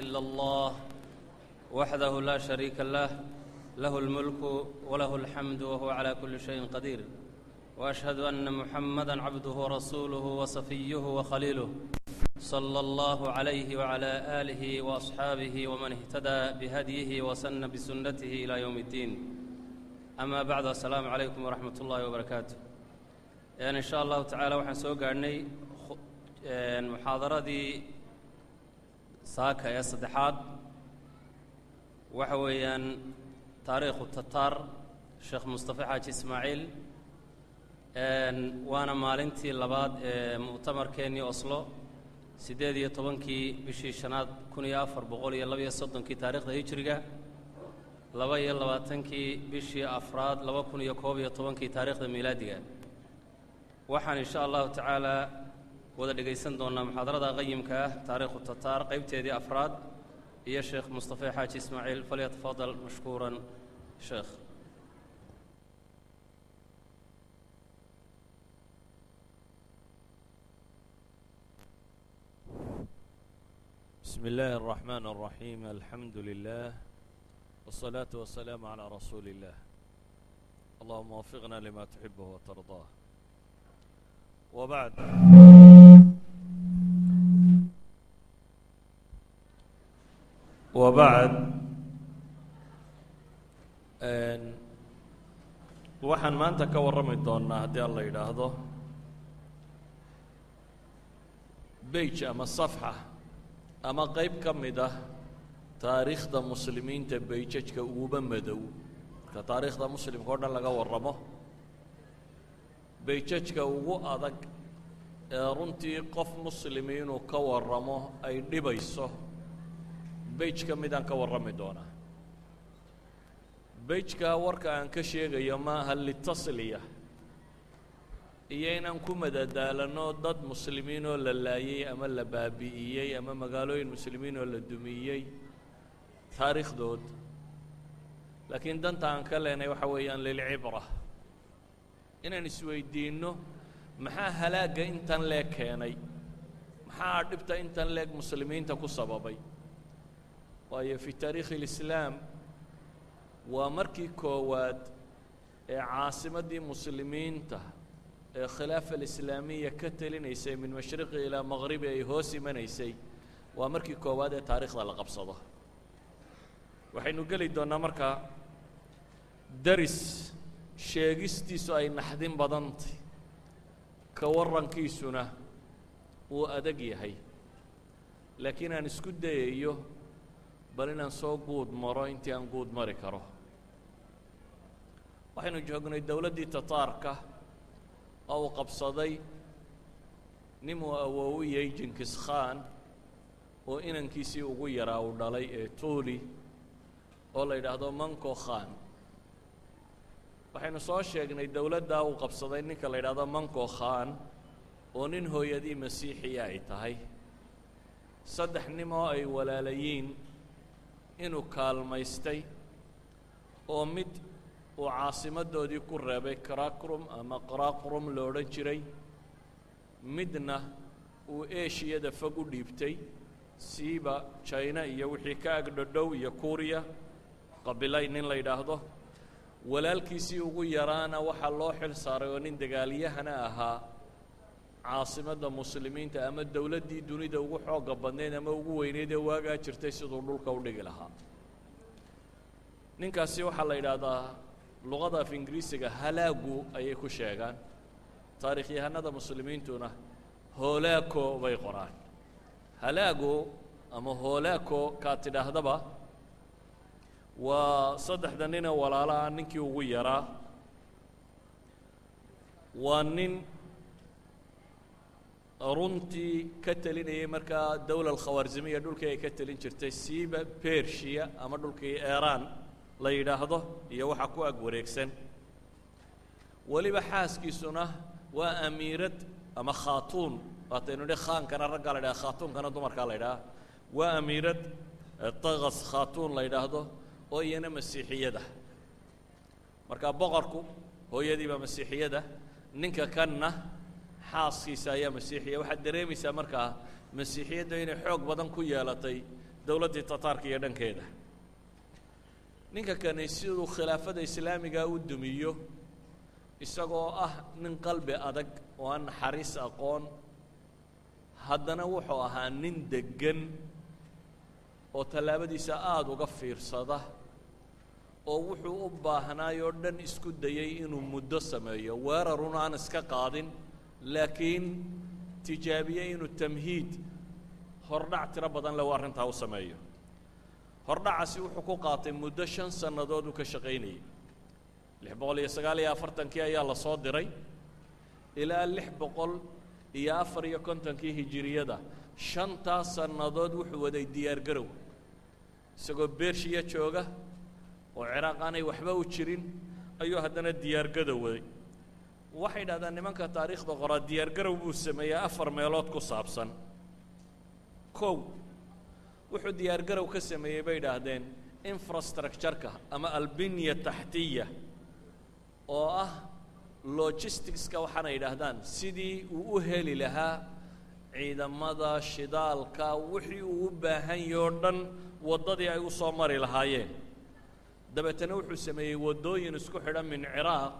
إلا الله وحده لا شريك له له الملك وله الحمد وهو على كل شيء قدير وأشهد أن محمدًا عبده ورسوله وصفيه وخليله صلى الله عليه وعلى آله وأصحابه ومن اهتدى بهديه وسن بسنته إلى يوم الدين أما بعد السلام عليكم ورحمة الله وبركاته إن شاء الله تعالى waxaan soo gaadhnay muxaadaradii saaka ee saddexaad. Waxa weeyaan taariikhu tataar sheekh mustafa xaaji ismaaciil waana maalintii labaad ee muctamarkeennii oslo siddeed iyo tobankii bishii shanaad kun iyo afar boqol iyo labaiyo soddonkii taarikhda hijiriga laba iyo labaatankii bishii afraad laba kun iyo koob iyo tobankii taarikhda miilaadiga waxaan in sha allahu tacaala wada dhegaysan doonnaa muxaadarada qayimka ah taariikhu tataar qaybteedii afraad iyo sheekh mustafa xaaji ismaaciil falyatafadal mashkuuran sheekh بسم الله الرحمن الرحيم الحمد لله والصلاة والسلام على رسول الله اللهم وفقنا لما تحبه وترضاه وبعد وبعد waxaan maanta ka warrami doonnaa haddii alla yidhaahdo bage ama safxa ama qayb ka mid ah taariikhda muslimiinta bayjajka uguba madow marka taariikhda muslimka o dhan laga warramo bayjajka ugu adag ee runtii qof muslimi inuu ka warramo ay dhibayso beyj ka midaan ka warrami doonaa. Beyjka warka aan ka sheegayo maaha litasliya iyo inaan ku madadaalano dad muslimiin oo la laayey ama la baabi'iyey ama magaalooyin muslimiin oo la dumiyey taariikhdood. Laakiin danta aan ka leenay waxa weeyaan lilcibra inaan isweydiinno maxaa halaagga intan leeg keenay? Maxaa dhibta intan leeg muslimiinta ku sababay? Waayo fi taariikhi اlislaam waa markii koowaad ee caasimaddii muslimiinta ee khilaafa alislaamiya ka telinaysay min mashriqi ilaa maqribi ay hoos imanaysay waa markii koowaad ee taariikhda la qabsado. Waxaynu geli doonnaa markaa daris sheegistiisu ay naxdin badantay ka warrankiisuna uu adag yahay. Laakiin aan isku dayayo bal inaan soo guud maro intii aan guud mari karo. Waxaynu joognay dowladdii tataarka oo uu qabsaday ninuu awoowiyey jinkis khan oo inankiisii ugu yaraa uu dhalay ee tuuli oo la yidhaahdo manko khan waxaynu soo sheegnay dowladdaa uu qabsaday ninka la yidhaahdo manko khan oo nin hooyadii masiixiya ay tahay. Saddex nim oo ay walaalayiin inuu kaalmaystay oo mid uu caasimaddoodii ku reebay karakrum ama qaraqrum lo odhan jiray midna uu eshiyada fog u dhiibtay siiba jina iyo wixii ka agdhodhow iyo kuuriya qabilay nin la yidhaahdo walaalkiisii ugu yaraana waxaa loo xil saaray oo nin dagaalyahana ahaa caasimadda muslimiinta ama dowladdii dunida ugu xoogga badnayd ama ugu weyneyd ee waagaa jirtay siduu dhulka u dhigi lahaa. Ninkaasi waxaa la yidhaahdaa luqada af ingiriisiga halaagu ayay ku sheegaan. Taarikhyahanada muslimiintuna hoolaako bay qoraan. Halaago ama hoolaako kaa tidhaahdaba waa saddexda nine walaalaha ninkii ugu yaraa. Waa nin runtii ka telinayay markaa dowla alkhawaarzimiya dhulkii ay ka telin jirtay siiba bershiya ama dhulkii iran la yidhaahdo iyo waxa ku ag wareegsan. Weliba xaaskiisuna waa amiirad ama khaatuun. Waataynu idhi khaankana raggaa la ydhaha khaatuunkana dumarkaa la ydhaha waa amiirad takas khaatuun la yidhaahdo oo iyana masiixiyada. Marka boqorku hooyadiibaa masiixiyada ninka kanna xaaskiisa ayaa masiixiya. Waxaad dareemaysaa markaa masiixiyadda inay xoog badan ku yeelatay dowladdii tataarka iyo dhankeeda. Ninka kani siduu khilaafada islaamiga u dumiyo isagoo ah nin qalbi adag oo aan naxariis aqoon haddana wuxuu ahaa nin deggan oo tallaabadiisa aada uga fiirsada oo wuxuu u baahnaayoo dhan isku dayay inuu muddo sameeyo. Weerarun aan iska qaadin laakiin tijaabiyey inuu tamhiid hordhac tiro badan le u arrintaa u sameeyo. Hordhacaasi wuxuu ku qaatay muddo shan sannadood uu ka shaqaynayay. Lix boqol iyo sagaal iyo afartankii ayaa la soo diray. Ilaa lix boqol iyo afar iyo kontonkii hijiriyada shantaas sannadood wuxuu waday diyaargarow. Isagoo bershiya jooga oo ciraaq aanay waxba u jirin ayuu haddana diyaargadow waday. Waxay dhahdaan nimanka taariikhda qoraa diyaargarow buu sameeyey afar meelood ku saabsan. Kow wuxuu diyaargarow ka sameeyey bay idhaahdeen infrastructureka ama albinya taxtiya oo ah logisticska waxaana yidhaahdaan sidii uu u heli lahaa ciidamada shidaalka wixii uu u baahan yahe oo dhan waddadii ay u soo mari lahaayeen dabeetana wuxuu sameeyey waddooyin isku xidha min ciraaq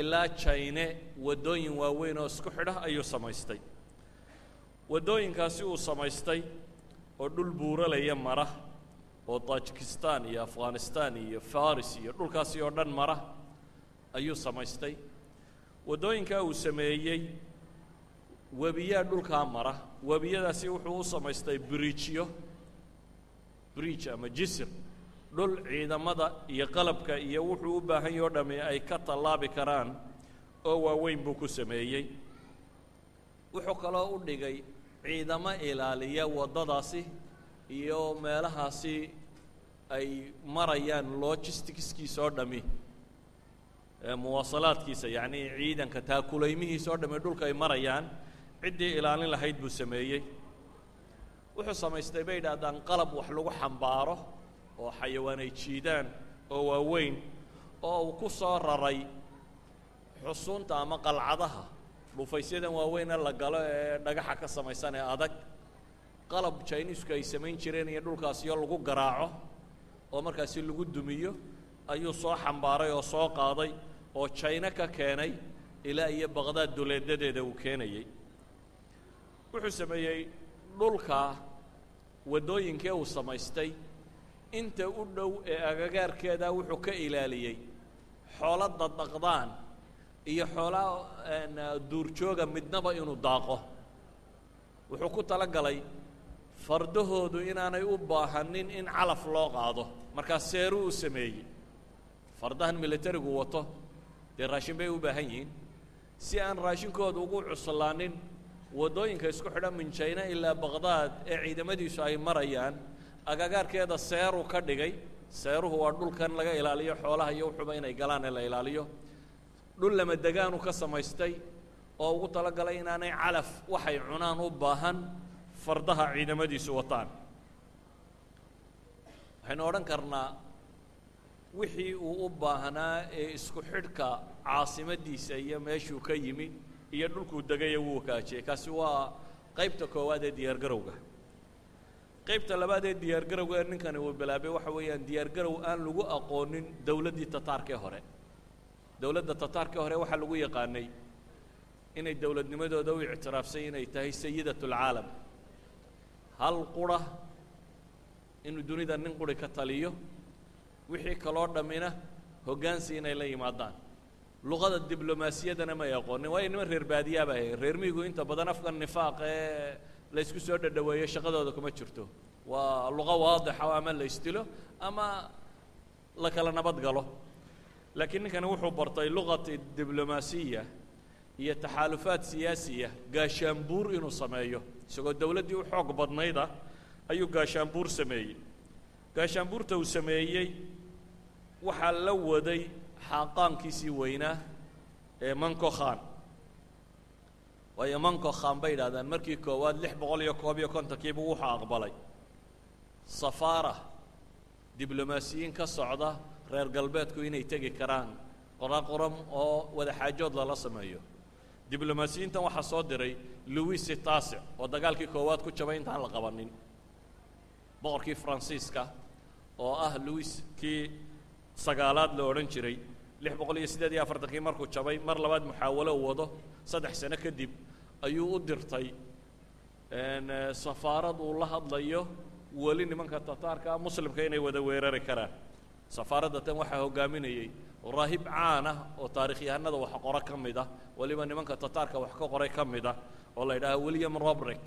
ilaa jayne waddooyin waaweyn oo isku xidha ayuu samaystay. Waddooyinkaasi uu samaystay oo dhul buuralaya mara oo tajikistan iyo afghanistan iyo faris iyo dhulkaasi oo dhan mara ayuu samaystay. Waddooyinkaa uu sameeyey webiyaa dhulkaa mara. Webiyadaasi wuxuu u samaystay bridjyo bridge ama jisr dhul ciidamada iyo qalabka iyo wuxuu u baahan yaho dhami ay ka tallaabi karaan oo waaweyn buu ku sameeyey. Wuxuu kaloo u dhigay ciidamo ilaaliya waddadaasi iyo meelahaasi ay marayaan logisticskiisa oo dhami muwaasalaadkiisa yacnii ciidanka taakulaymihiisa oo dhami dhulka ay marayaan. Ciddii ilaalin lahayd buu sameeyey. Wuxuu samaystay bay idhaahdaan qalab wax lagu xambaaro oo xayawaan ay jiidaan oo waaweyn oo uu ku soo raray xusuunta ama qalcadaha. Dhufaysyadan waaweyne la galo ee dhagaxa ka samaysan ee adag. Qalab jiniisku ay samayn jireen iyo dhulkaasiyo lagu garaaco oo markaasi lagu dumiyo ayuu soo xambaaray oo soo qaaday oo jayno ka keenay ilaa iyo baqdaad duleedadeeda uu keenayey wuxuu sameeyey dhulka waddooyinkee uu samaystay inta u dhow ee agagaarkeeda wuxuu ka ilaaliyey xoolo daddaqdaan iyo xoolaa duurjooga midnaba inuu daaqo. Wuxuu ku tala galay fardahoodu inaanay u baahanin in calaf loo qaado. Markaa seeruu u sameeyey. Fardahan militarigu wato dee raashin bay u baahan yihiin. Si aan raashinkooda ugu cuslaanin waddooyinka isku xidha min jayna ilaa baqdaad ee ciidamadiisu ay marayaan agagaarkeeda seeruu ka dhigay. Seeruhu waa dhulkan laga ilaaliyo xoolaha iyo wuxuuba inay galaan ee la ilaaliyo. Dhul lama degaanu ka samaystay oo ugu talagalay inaanay calaf waxay cunaan u baahan fardaha ciidamadiisu wataan. Waxaynu odhan karnaa wixii uu u baahnaa ee isku xidhka caasimadiisa iyo meeshuu ka yimi iyo dhulkuu degaya wuu wakaajiyey kaasi waa qaybta koowaad ee diyaargarowga qaybta labaad ee diyaargarowga ee ninkani uu bilaabay waxa weeyaan diyaargarow aan lagu aqoonin dowladdii tataarkee hore. Dowladda tataarkee hore waxaa lagu yaqaanay inay dowladnimadooda u ictiraafsay inay tahay sayidat اlcaalam hal qura inuu dunida nin quri ka taliyo wixii kaloo dhammina hoggaansi inay la yimaadaan. Luqada diblomaasiyadana may aqoonin waayo niman reer baadiyaa ba ahayn reer miyigu inta badan afkan nifaaq ee laysku soo dhadhaweeyo shaqadooda kuma jirto. Waa luqo waadixa ama la isdilo ama la kala nabad galo. Laakiin ninkani wuxuu bartay luqati diblomaasiya iyo taxaalufaad siyaasiya gaashaanbuur inuu sameeyo. Isagoo dowladdii u xoog badnayda ayuu gaashaanbuur sameeyey. Gaashaanbuurta uu sameeyey waxaa la waday xaaqaankiisii weynaa ee manco khan waayo manco khan bay yidhahdaan markii koowaad lix boqol iyo koob iyo kontonkiibu wuxuu aqbalay. Safaara diblomaasiyiin ka socda reer galbeedku inay tegi karaan qoraqoram oo wadaxaajood lala sameeyo. Diblomaasiyiintan waxaa soo diray louis taasic oo dagaalkii koowaad ku jabay intaan la qabanin. Boqorkii faransiiska oo ah louis kii sagaalaad la odhan jiray lix boqol iyo siddeed iyo afartankii markuu jabay mar labaad muxaawalo u wado saddex sano kadib ayuu u dirtay. Safaarad uu la hadlayo weli nimanka tataarka muslimka inay wada weerari karaan. Safaaradda tan waxaa hogaaminayey raahib caan ah oo taarikhyahanada wax qoro ka mid ah weliba nimanka tataarka wax ka qoray ka mid ah oo la yidhaaha william robrick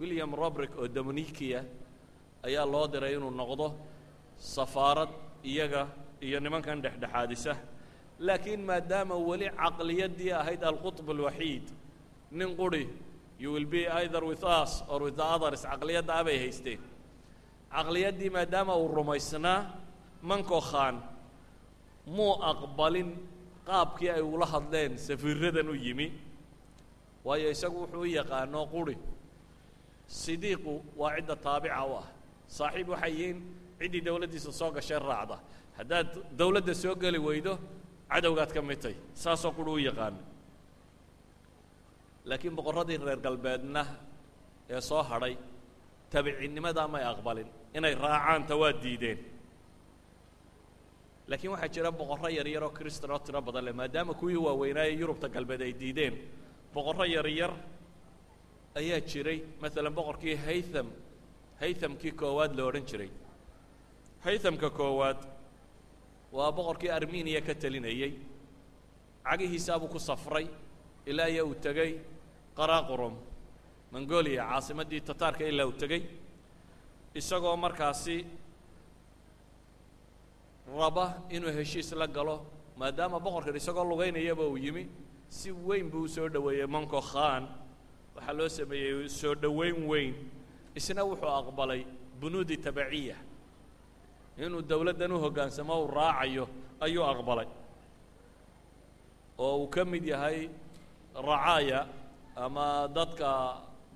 william robrick oo dominikia ayaa loo diray inuu noqdo safaarad iyaga iyo nimankan dhexdhexaadisa. Laakiin maadaama weli caqliyaddii ahayd alqutb alwaxiid nin quri you will be either with us or with the others caqliyadda abay haysteen. Caqliyaddii maadaama uu rumaysnaa manko khan muu aqbalin qaabkii ay ula hadleen safiiradan u yimi. Waayo isagu wuxuu u yaqaano quri sidiiqu waa cidda taabica u ah. Saaxiib waxay yihiin ciddii dowladdiisa soo gashay raacda haddaad dowladda soo geli weydo cadowgaad ka mid tay saasoo quri u yaqaano laakiin boqorradii reer galbeedna ee soo hadhay tabicinnimada may aqbalin. Inay raacaanta waa diideen. Laakiin waxaa jira boqorro yaryar oo kristan oo tiro badan leh maadaama kuwii waaweynaaye yurubta galbeed ay diideen. Boqorro yaryar ayaa jiray maalan boqorkii haytham haythamkii koowaad la odhan jiray. Haythamka koowaad waa boqorkii armeniya ka telinayey cagihiisaabuu ku safray. Ilaa iyo uu tegey qaraqrum mongolia caasimaddii tataarka ilaa uu tegey isagoo markaasi raba inuu heshiis la galo maadaama boqorkan isagoo lugaynayaba uu yimi si weyn buu u soo dhoweeyey monko khan. Waxaa loo sameeyey soo dhoweyn weyn. Isna wuxuu aqbalay bunuudi tabaciya inuu dowladdan u hoggaansamo uu raacayo ayuu aqbalay. Oo uu ka mid yahay racaaya ama dadka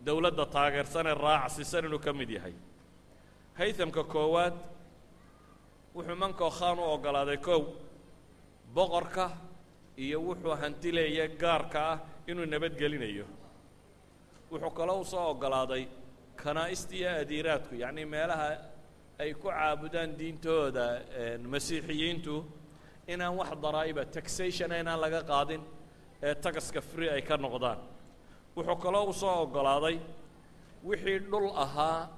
dowladda taageersanee raacsisan inuu ka mid yahay. Haythamka koowaad wuxuu manko khan u oggolaaday kow boqorka iyo wuxuu hantileeya gaarka ah inuu nabadgelinayo wuxuu kaloo u soo oggolaaday kanaa'ista iyo adiiraadku yacnii meelaha ay ku caabudaan diintooda masiixiyiintu inaan wax daraa'iba taxation inaan laga qaadin ee tagaska free ay ka noqdaan. Wuxuu kaloo u soo oggolaaday wixii dhul ahaa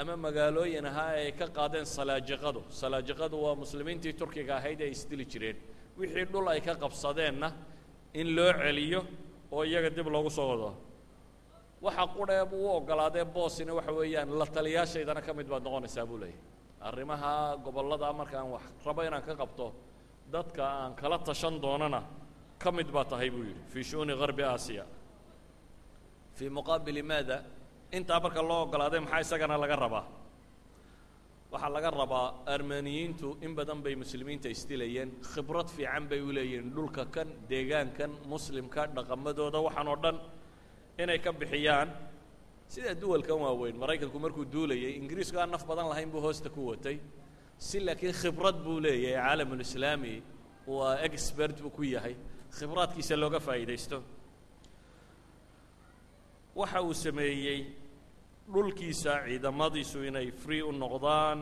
ama magaalooyin ahaa ee ay ka qaadeen salaajiqadu salaajiqadu waa muslimiintii turkiga ahayd ay isdili jireen. Wixii dhul ay ka qabsadeenna in loo celiyo oo iyaga dib loogu soo wado waxa qudhee buu u oggolaadee boosina waxa weeyaan la taliyaashaydana ka mid baad noqonaysaa buu leeyahy arrimaha gobollada markaan wax rabo inaan ka qabto dadka aan kala tashan doonana ka mid baa tahay buu yidhi fii shu'uni garbi aasiya. Fii muqaabili maada intaa marka loo oggolaaday maxaa isagana laga rabaa? Waxaa laga rabaa armeniyiintu in badan bay muslimiinta isdilayeen khibrad fiican bay u leeyihiin dhulka kan deegaankan muslimka dhaqamadooda waxaan oo dhan inay ka bixiyaan. Sida duwalkan waaweyn maraykanku markuu duulayay ingiriisku aan naf badan lahayn buu hoosta ku watay. Si laakiin khibrad buu leeyahay caalamulislaami waa expert buu ku yahay. Khibraadkiisa looga faa'iidaysto. Waxa uu sameeyey dhulkiisa ciidamadiisu inay free u noqdaan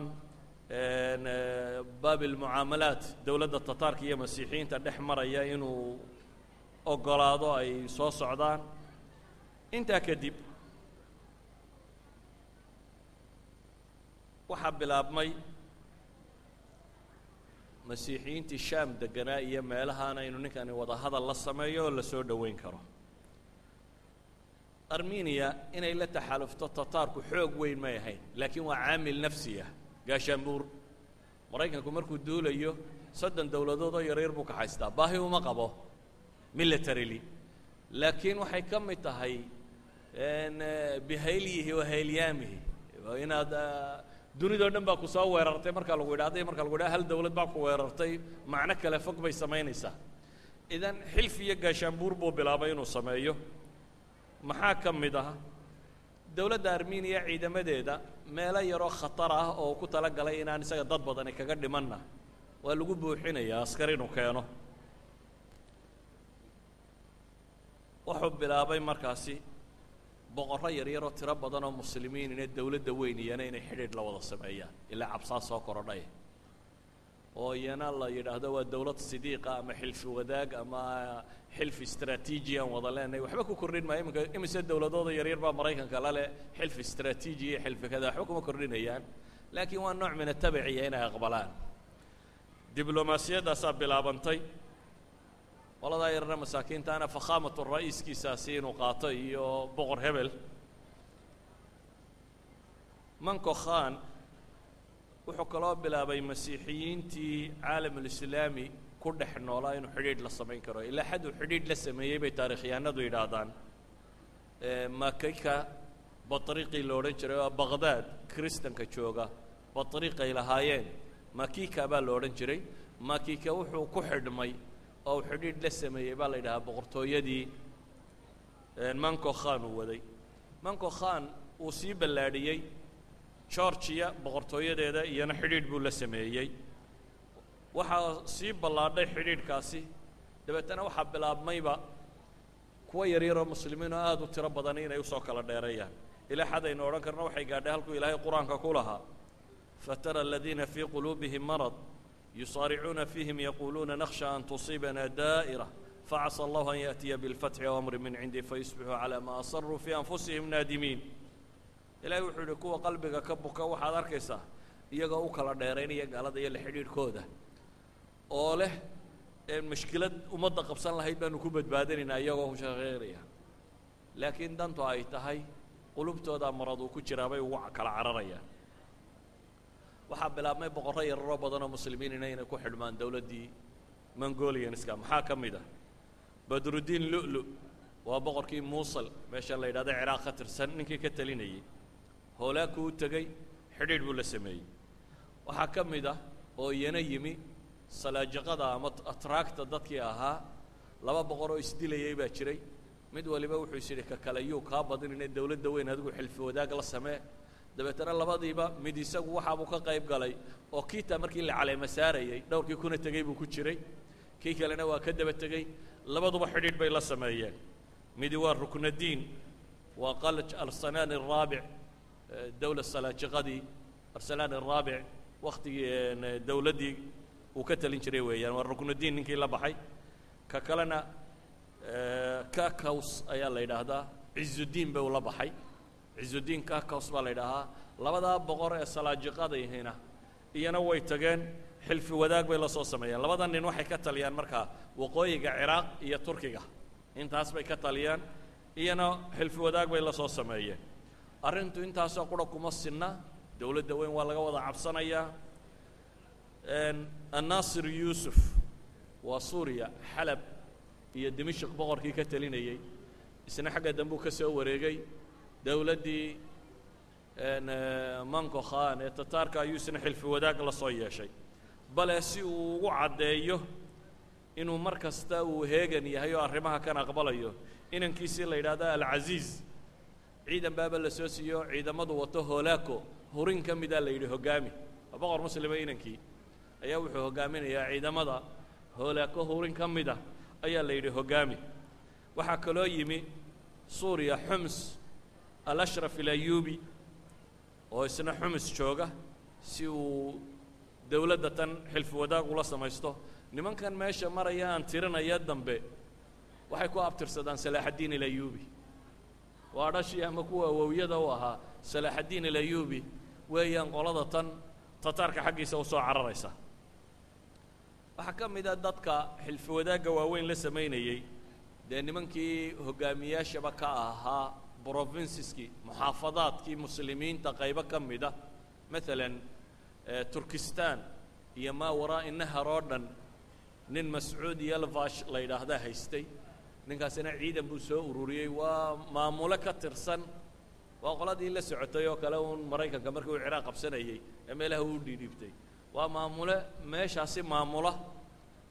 baabilmucaamalaat dowladda tataarka iyo masiixiyiinta dhex maraya inuu oggolaado ay soo socdaan intaa kadib waxaa bilaabmay masiixiyiintii shaam deganaa iyo meelahaana inuu ninkani wada hadal la sameeyo oo la soo dhoweyn karo. Armeniya inay la taxalufto tataarku xoog weyn may ahayn laakiin waa caamil nafsiya gaashaanbuur maraykanku markuu duulayo soddon dowladood oo yaryar buu ka haystaa baahi uma qabo militarily. Laakiin waxay ka mid tahay bihayliyihi wa haylyaamihi inaad dunidao dhan baa ku soo weerartay markaa lagu yidhahday marka lagu yidhaha hal dowlad baa ku weerartay. Macno kale fog bay samaynaysaa. Idan xilf iyo gaashaanbuur buu bilaabay inuu sameeyo. Maxaa ka mid ah? Dowladda armeniya ciidamadeeda meelo yaroo khatar ah oo ku tala inaan isaga dad badani kaga dhimanna. Waa lagu buuxinayaa askar inuu keeno. Wuxuu bilaabay markaasi boqorro yaryaroo tiro badan oo muslimiinina dowladda weyn iyana inay xidhiidh la wada sameeyaan ilaa cabsaa soo korodhay. Oo iyana la yidhaahdo waa dowlad sidiiqa ama xilfi wadaag ama xilfi istraatiiji aan wada leenahay. Waxba ku kordhin maayo iminka imise dowladooda yaryar baa maraykanka la leh xilfi istraatiiji iyo xilfi kada waxba kuma kordhinayaan. Laakiin waa nooc min atabiciya inay aqbalaan. Diblomaasiyaddaasaa bilaabantay qoladaa yarna masaakiintaana fakhaamatu ra'iiskiisaasi inuu qaato iyo boqor hebel. Manco khan wuxuu kaloo bilaabay masiixiyiintii caalamulislaami ku dhex noolaa inuu xidhiidh la samayn karo. Ilaa xad uu xidhiidh la sameeyey bay taarikhyahanadu yidhaahdaan. Makayka batriiqii la odhan jiray oo baqdaad kristanka jooga. Batriiqay lahaayeen. Makika baa la odhan jiray. Makika wuxuu ku xidhmay oo uu xidhiidh la sameeyey baa la yidhahaa boqortooyadii manco khan uu waday. Manco khan uu sii ballaadhiyey georgiya boqortooyadeeda iyana xidhiidh buu la sameeyey. Waxaa sii ballaadhay xidhiidhkaasi. Dabeetana waxaa bilaabmayba kuwa yaryaroo muslimiin oo aada u tiro badan inay u soo kala dheereeyaan. Ilaa xadaynu odhan karno waxay gaadhay halkuu ilaahay qur'aanka ku lahaa. Fatara aladiina fii quluubihim marad yusaaricuuna fiihim yaquuluuna nakhsha an tusiibana daa'ira facasa allahu an yaأtiya biاlfatxi aw amri min cindi fayusbixuu calaa maa asaruu fii anfusihim naadimiin ilaahay wuxuu yidhi kuwa qalbiga ka buka waxaad arkaysaa iyagoo u kala dheeraynaya gaalada iyo la xidhiidhkooda oo leh mashkilad ummadda qabsan lahayd baanu ku badbaadinaynaa iyagoo shaqeynaya laakiin dantu ay tahay qulubtoodaa marad uu ku jiraa bay ugu kala cararayaan waxaa bilaabmay boqorro yararoo badanoo muslimiinina inay ku xidhmaan dowladdii mongolianska maxaa ka mid ah? Badruddiin lu'lu waa boqorkii muusal meesha la yidhahdo ciraaq ka tirsan ninkii ka talinayay. Hoolaaku u tegey xidhiidh buu la sameeyey. Waxaa ka mid ah oo iyana yimi salaajiqada ama atraagta dadkii ahaa laba boqor oo isdilayay baa jiray. Mid waliba wuxuu is yidhi ka kale yuu kaa badinine dowladda weyn adigu xilfi wadaag la samee dabeetana labadiiba mid isagu waxaabuu ka qayb galay oo kiitaa markii la caleema saarayey dhowrkii kuna tegey buu ku jiray. Kii kalena waa ka daba tegey labaduba xidhiidh bay la sameeyeen. Midi waa ruknadiin waa qalaj arsanaan araabic dowla salaajiqadii arsalaan araabic waktigii dowladdii uu ka talin jiray weeyaan. Waa ruknudiin ninkii la baxay. Ka kalena kakaws ayaa la yidhaahdaa. Cizudiin ba uu la baxay cizudiin kakaws baa la yidhaahaa labadaa boqor ee salaajiqadayhina iyana way tageen xilfi wadaag bay la soo sameeyeen. Labada nin waxay ka taliyaan markaa waqooyiga ciraaq iyo turkiga. Intaas bay ka taliyaan iyana xilfi wadaag bay la soo sameeyeen. Arrintu intaasoo qura kuma sinna dowladda weyn waa laga wada cabsanayaa annaasir yuusuf waa suuriya xalab iyo dimashik boqorkii ka talinayey isna xagga dambuu ka soo wareegay dowladdii manco khan ee tataarka ayuu isna xilfi wadaag la yeeshay. Bale si uu ugu caddeeyo inuu mar kasta uu heegan yahay oo arrimaha kan aqbalayo inankiisii la yidhaahdo alcasiiz ciidan baaba la soo siiyo ciidamadu wato hoolaako hurin ka mida la yidhi hoggaami boqor muslima inankii ayaa wuxuu hoggaaminayaa ciidamada hoolaako hurin ka mida ayaa la yidhi hoggaami waxaa kaloo yimi suuriya xums alashraf ilayubi oo isna xumus jooga si uu dowladda tan xilfi wadaag ula samaysto. Nimankan meesha maraya aan tirinaya dambe waxay ku abtirsadaan salaaxaddiin ilayubi waa dhashii ama kuwa awowyada u ahaa salaaxaddiin ilayubi weeyaan qolada tan tataarka xaggiisa u soo cararaysa. Waxaa ka mid a dadka xilfi wadaagga waaweyn la samaynayey dee nimankii hoggaamiyaashaba ka ahaa brovinsiskii muxaafadaadkii muslimiinta qaybo ka mida maalan turkistan iyo maa waraa'i nahar oo dhan nin mascuud yalvash la yidhaahdaa haystay. Ninkaasina ciidan buu soo ururiyey waa maamulo ka tirsan. Waa qoladii la socotay oo kale uun maraykanka markii uu ciraaq qabsanayey ee meelaha uu dhiidhiibtay. Waa maamule meeshaasi maamula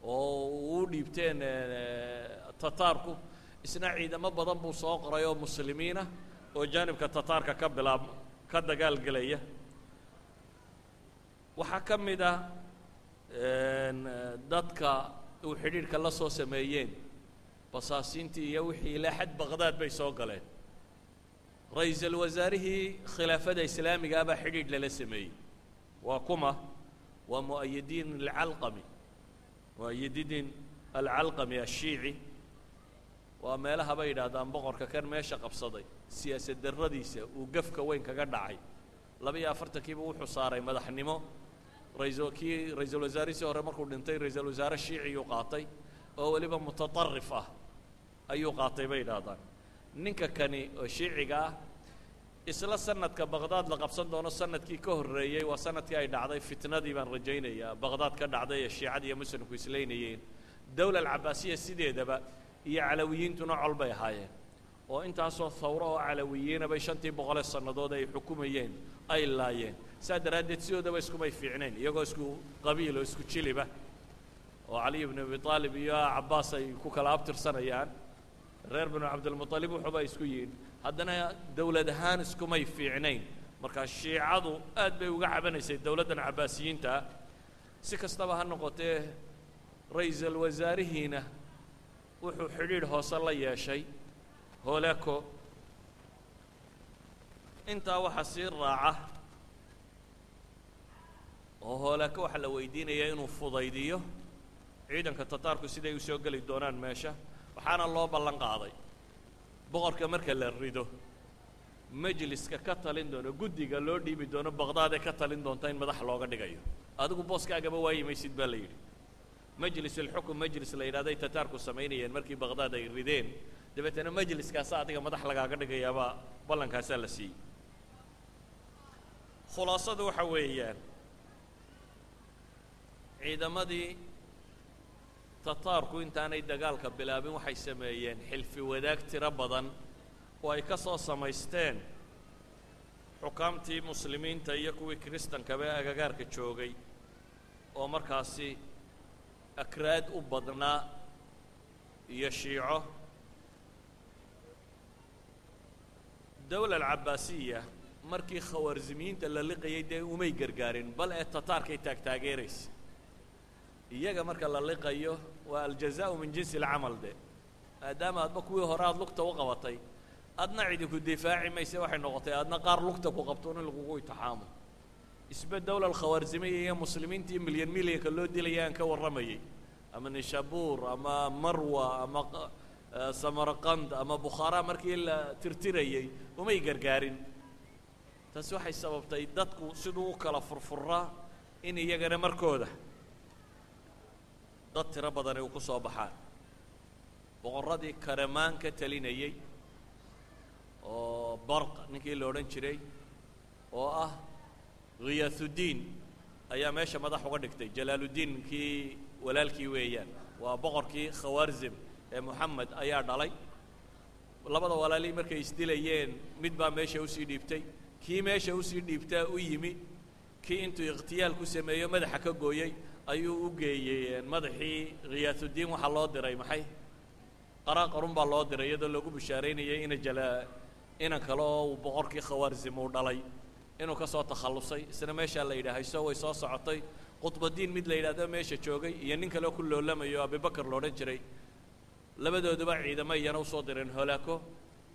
oo uu dhiibteen tataarku isna ciidamo badan buu soo qoray oo muslimiinah oo jaanibka tataarka ka bilaab ka dagaalgelaya waxaa ka mid ah dadka uu xidhiidhka la soo sameeyeen basaasiintii iyo wixii ilaa xad baqdaad bay soo galeen. Ra'iisul wasaarihii khilaafada islaamigaa baa xidhiidh lala sameeyey. Waa kuma waa mu'ayidiin alcalqami mu'ayidiin alcalqami ashiici waa meelaha bay yidhaahdaan boqorka kan meesha qabsaday. Siyaasad darradiisa uu gafka weyn kaga dhacay. Laba-iyo afartankiiba wuxuu saaray madaxnimo. Kii ra'iisul wasaarihiisii hore markuu dhintay ra'iisul wasaare shiiciyuu qaatay oo weliba mutatarif ah ayuu qaatay bay yidhaahdaan. Ninka kani oo shiiciga ah isla sanadka baqdaad la qabsan doono sannadkii ka horreeyey waa sannadkii ay dhacday fitnadii baan rajaynayaa baqdaad ka dhacday ee shiicada iyo muslimku islaynayeen. Dowla alcabaasiya sideedaba iyo calawiyiintuna col bay ahaayeen. Oo intaasoo hawro oo calawiyiina bay shantii boqolee sannadood ay xukumayeen ay laayeen. Saa daraaddeed sidoodaba iskumay fiicnayn iyagoo isku qabiil oo isku jiliba oo caliy bnu abi aalib iyo cabaas ay ku kala abtirsanayaan. Reer binu cabdilmuطalib wuxuuba isku yihiin haddana dowlad ahaan iskumay fiicnayn markaa shiicadu aad bay uga cabanaysay dowladdan cabaasiyiinta si kastaba ha noqotee ra'iisul wasaarihiina wuxuu xidhiidh hoose la yeeshay hooleko intaa waxaa sii raaca oo hooleko waxaa la weydiinayaa inuu fudaydiyo ciidanka tataarku siday u soo geli doonaan meesha waxaana loo ballan qaaday. Boqorka marka la rido majliska ka talin doono guddiga loo dhiibi doono baqdaad ee ka talin doonta in madax looga dhigayo. Adigu booskaagaba waayi maysid baa la yidhi majlis alxukm majlis la yidhahday tataarku samaynayeen markii baqdaad ay rideen. Dabeetana majliskaasa adiga madax lagaaga dhigayaabaa ballankaasaa la siiyey. Khulaasadu waxa weeyaan ciidamadii tataarku intaanay dagaalka bilaabin waxay sameeyeen xilfi wadaag tiro badan oo ay ka soo samaysteen xukaamtii muslimiinta iyo kuwii kiristankaba ee agagaarka joogay oo markaasi akraad u badnaa iyo shiico dowla alcabaasiya markii khawaarsimiyiinta la liqayay dee umay gargaarin bal ee tataarkay taagtaageeraysa iyaga marka la liqayo waa aljazaau min jinsi alcamal de maadaama adba kuwii hore aada lugta u qabatay adna cidinku difaaci mayse waxay noqotay adna qaar lugta ku qabto in lagugu itixaamo isbe dowla alkhawaarsimiya iyo muslimiintii milyan milyanka loo dilaya aan ka warramayay. Ama nishabuur ama marwa ama samarqand ama bukhaara markii la tirtirayay umay gargaarin. Taasi waxay sababtay dadku siduu u kala furfuraa in iyagana markooda dad tiro badani u ku soo baxaan. Boqorradii karamaan ka talinayey oo barq ninkii la odhan jiray oo ah khiyaatuddiin ayaa meesha madax uga dhigtay. Jalaaluddiin kii walaalkii weeyaan. Waa boqorkii khawaarzim ee moxamed ayaa dhalay. Labada walaalii markay isdilayeen mid baa meesha u sii dhiibtay. Kii meesha u sii dhiibtaa u yimi. Kii intuu ikhtiyaal ku sameeyo madaxa ka gooyey ayuu u geeyey madaxii khiyaatuddiin waxaa loo diray maxay? Qaraaqarun baa loo diray iyadoo lagu bishaaraynayay ina jala inan kale oo boqorkii khawaarzim uu dhalay inuu ka soo takhallusay isna meeshaa la yidhaah hayso way soo socotay. Qudbadiin mid la yidhahdo meesha joogay iyo nin kale ku loolamayo abibakar la odhan jiray. Labadooduba ciidamo iyana u soo direen holaako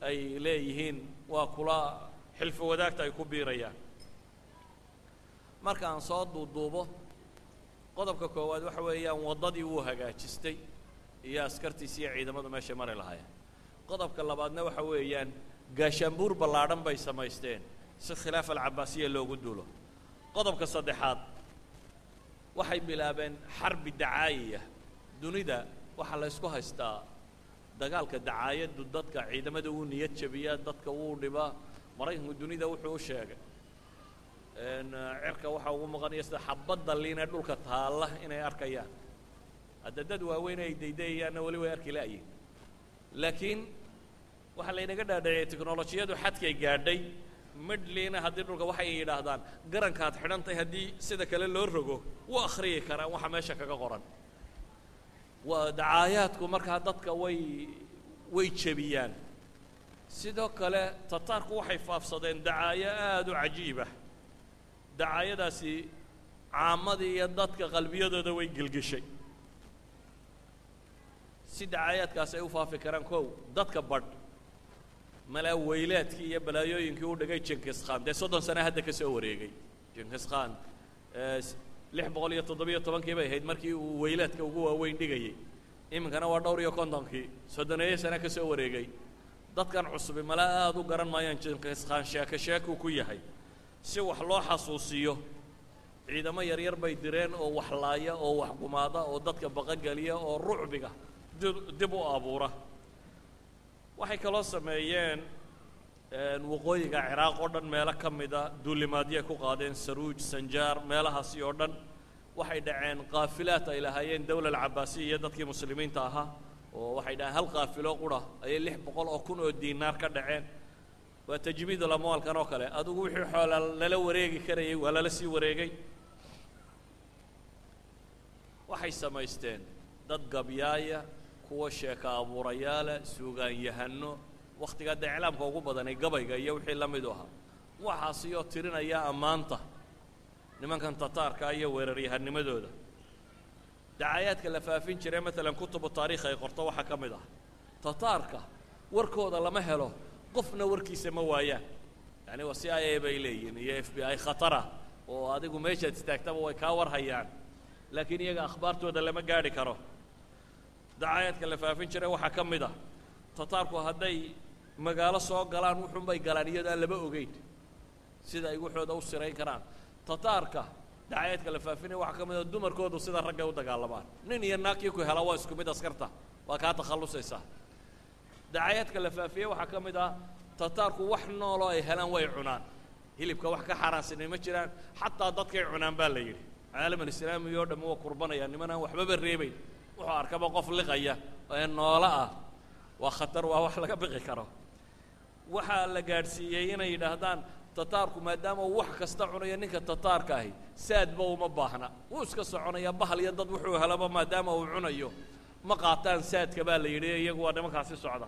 ay leeyihiin waa kula xilfo wadaagta ay ku biirayaan. Marka aan soo duuduubo qodobka koowaad waxa weeyaan waddadii wuu hagaajistay iyo askartiisi iyo ciidamadu meeshay mari lahaayeen. Qodobka labaadna waxa weeyaan gaashaanbuur ballaadhan bay samaysteen si khilaaf alcabaasiya loogu duulo. Qodobka saddexaad waxay bilaabeen xarbi dacaayiya. Dunida waxaa la ysku haystaa dagaalka dacaayaddu dadka ciidamada wuu niyad jabiyaa dadka wuu dhibaa maraykanku dunida wuxuu u sheegay cirka waxaa ugu maqanaya sida xabadda liina dhulka taalla inay arkayaan. Hadda dad waaweyn ay daydayayaanna weli way arki la'yihin laakiin waxaa laynaga dhaadhaciyay teknolojiyadu xadkay gaadhay midhliina haddii dhulka waxay yidhaahdaan garankaad xidhantahay haddii sida kale loo rogo wuu akhriyi karaan waxa meesha kaga qoran. Dacaayaadku markaa dadka way way jebiyaan. Sidoo kale tataarku waxay faafsadeen dacaayo aada u cajiibah dacaayadaasi caamadii iyo dadka qalbiyadooda way gelgeshay si dacaayaadkaasi ay u faafi karaan kow dadka badh malaa weylaadkii iyo balaayooyinkii u dhigay jenkis khan. Dee soddon sane hadda ka soo wareegay jenkis khan. Lix boqol iyo toddobiyo tobankii bay ahayd markii uu weylaadka ugu waaweyn dhigayay. Iminkana waa dhowr iyo kontonkii. Soddoneeyo sane ka soo wareegay. Dadkan cusubi mala aada u garan maayaan jenkis khan sheeko sheekuu ku yahay. Si wax loo xasuusiyo ciidamo yaryar bay direen oo wax laaya oo wax gumaada oo dadka baqogeliya oo rucbiga dib u abuura waxay kaloo sameeyeen waqooyiga ciraaq oo dhan meelo ka mida duulimaadyoay ku qaadeen saruuj sanjaar meelahaasi oo dhan. Waxay dhaceen qaafilaad ay lahaayeen dowla alcabaasiya iyo dadkii muslimiinta ahaa oo waxay dhaheen hal qaafilo qura ayay lix boqol oo kun oo diinaar ka dhaceen. Waa tajmiidul amwaalkan oo kale. Adigu wixii xoola lala wareegi karayay waa lala sii wareegay. Waxay samaysteen dad gabyaaya kuwa sheeka abuurayaala suugaanyahano wakhtigaa dee iclaamka ugu badanay gabayga iyo wixii la midu ahaa waxaasiyoo tirinaya ammaanta nimankan tataarka iyo weeraryahanimadooda dacayaadka la faafin jiray maalan kutubu taariikh ay qorto waxaa ka mid ah. Tataarka warkooda lama helo qofna warkiisa ma waayaan. Yacni waa c i a bay leeyihiin iyo f b i khatara oo adigu meeshaad istaagtaba way kaa war hayaan laakiin iyaga akhbaartooda lama gaadhi karo dacayaadka la faafin jiray waxaa ka mid ah. Tataarku hadday magaalo soo galaan wuxuunbay galaan iyadoo laba ogeyn. Sida ay waxooda u sirayn karaan. Tataarka dacayaadka la faafinaya waxaa ka mid a dumarkoodu sida raggay u dagaalamaan nin iyo naagkii ku hela waa isku mid askarta. Waa kaa takhallusaysaa dacayaadka la faafiyey waxaa ka mid ah tataarku wax nooloo ay helaan way cunaan. Hilibka wax ka xaaraansanay ma jiraan. Xataa dadkay cunaan baa la yidhi. Caalaman islaami oo waa kurbanaya nimanaan waxbaba reebayn wuxuu arkaba qof liqaya ee noolo ah. Waa khatar waa wax laga biqi karo. Waxaa la gaadhsiiyey inay yidhaahdaan tataarku maadaama wax kasta cunayo ninka tataarka ahi saadba uma baahna. Wuu iska soconayaa bahal iyo dad wuxuu helaba maadaama uu cunayo. Ma qaataan saadka baa la yidhi iyagu waa nimankaasi socda.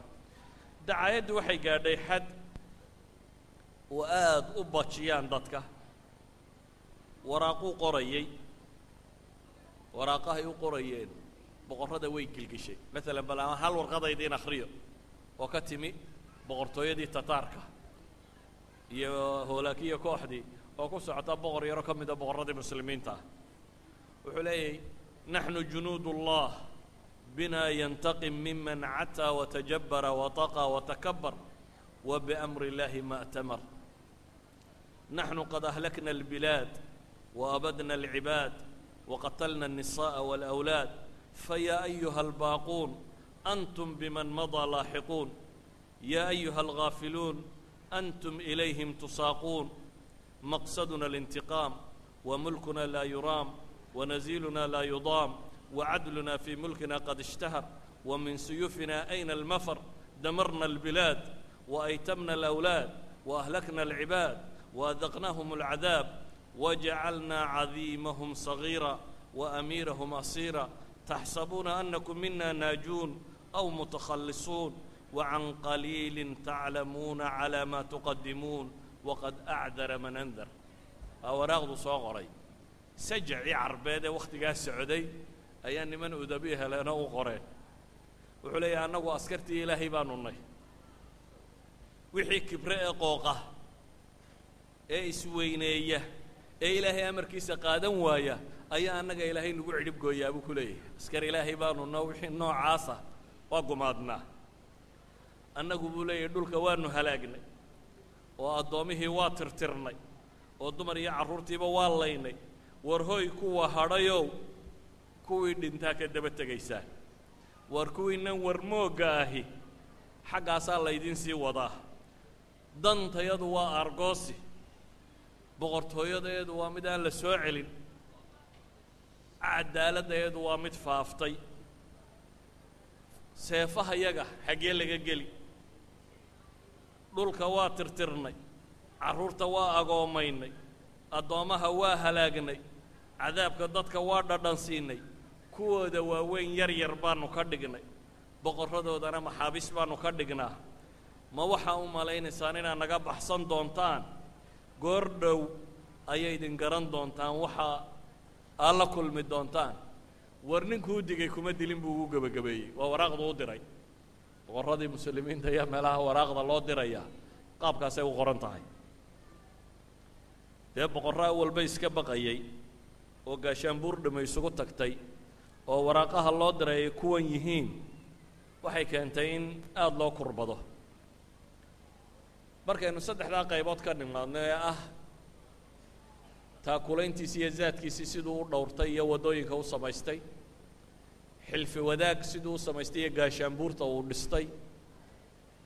Dacaayaddu waxay gaadhay xad oo aada u bajiyaan dadka. Waraaquu qorayey. Waraaqahay u qorayeen boqorrada way gilgishay maalan bal ama hal warqadaydiin akhriyo oo ka timi boqortooyadii tataarka iyo hoolaakiya kooxdii oo ku socota boqor yaro ka mida boqorradii muslimiinta ah wuxuu leeyahy naxnu junuud ullah bina yantaqim miman cataa watajabara wataqa watakabar wa biamri اllahi ma اtamar naxnu qad ahlakna اlbilaad وأبدنا العباد fayaa ayuha albaaquun antum biman madaa laaxiquun yaa ayuha alghaafiluun antum ilayhim tusaaquun maqsaduna alintiqaam wa mulkuna laa yuraam wanasiiluna laa yudaam wacadluna fii mulkina qad ishtahar wa min suyuufinaa ayna almafar damarna albilaad waaytamna alawlaad waahlakna alcibaad waadaqnaahum alcadaab wajacalnaa cadiimahum sagiira waamiirahum asiira taxsabuuna annakum mina naajuun aw mutakhallisuun wacan qaliilin taclamuuna calaa maa tuqadimuun waqad acdara man andar waa waraaqdu soo qoray sajacii carbeed ee wakhtigaas socday ayaa niman udabi heleenoo u qoreen wuxuu leeyahay annagu askartii ilaahay baanu nay wixii kibre ee qooqa ee isweyneeya ee ilaahay amarkiisa qaadan waaya ayaa annaga ilaahay nagu cidhib gooyaa buu ku leeyahay. Askar ilaahay baanu no wixii noocaasa waa gumaadnaa. Annagu buu leeyahay dhulka waanu halaagnay oo addoommihii waa tirtirnay oo dumar iyo carruurtiiba waa laynay. War hoy kuwa hadhayow kuwii dhintaa ka daba tegaysaa. War kuwiinan warmoogga ahi xaggaasaa laydiin sii wadaa. Dantayadu waa argoosi boqortooyadeedu waa mid aan la soo celin cadaaladdeedu waa mid faaftay. Seefahayaga xaggee laga geli. Dhulka waa tirtirnay. Carruurta waa agoomaynay. Addoommaha waa halaagnay. Cadaabka dadka waa dhadhansiinay. Kuwooda waaweyn yar yar baannu ka dhignay. Boqorradoodana maxaabiis baannu ka dhignaa. Ma waxaa u malaynaysaan inaad naga baxsan doontaan? Goor dhow ayay idin garan doontaan waxaa aad la kulmi doontaan. War ninkuu digay kuma dilin buu ugu gebagabeeyey waa waraaqdu u diray. Boqorradii muslimiinta ayaa meelaha waraaqda loo diraya. Qaabkaasay u qoran tahay. Dee boqorraa walba iska baqayay oo gaashaanbuur dhama isugu tagtay oo waraaqaha loo diray ay kuwan yihiin. Waxay keentay in aada loo kurbado. Markaynu saddexdaa qaybood ka nimaadno ee ah taakulayntiisi iyo zaadkiisii siduu u dhowrtay iyo waddooyinka u samaystay xilfi wadaag siduu u samaystay iyo gaashaanbuurta uu dhistay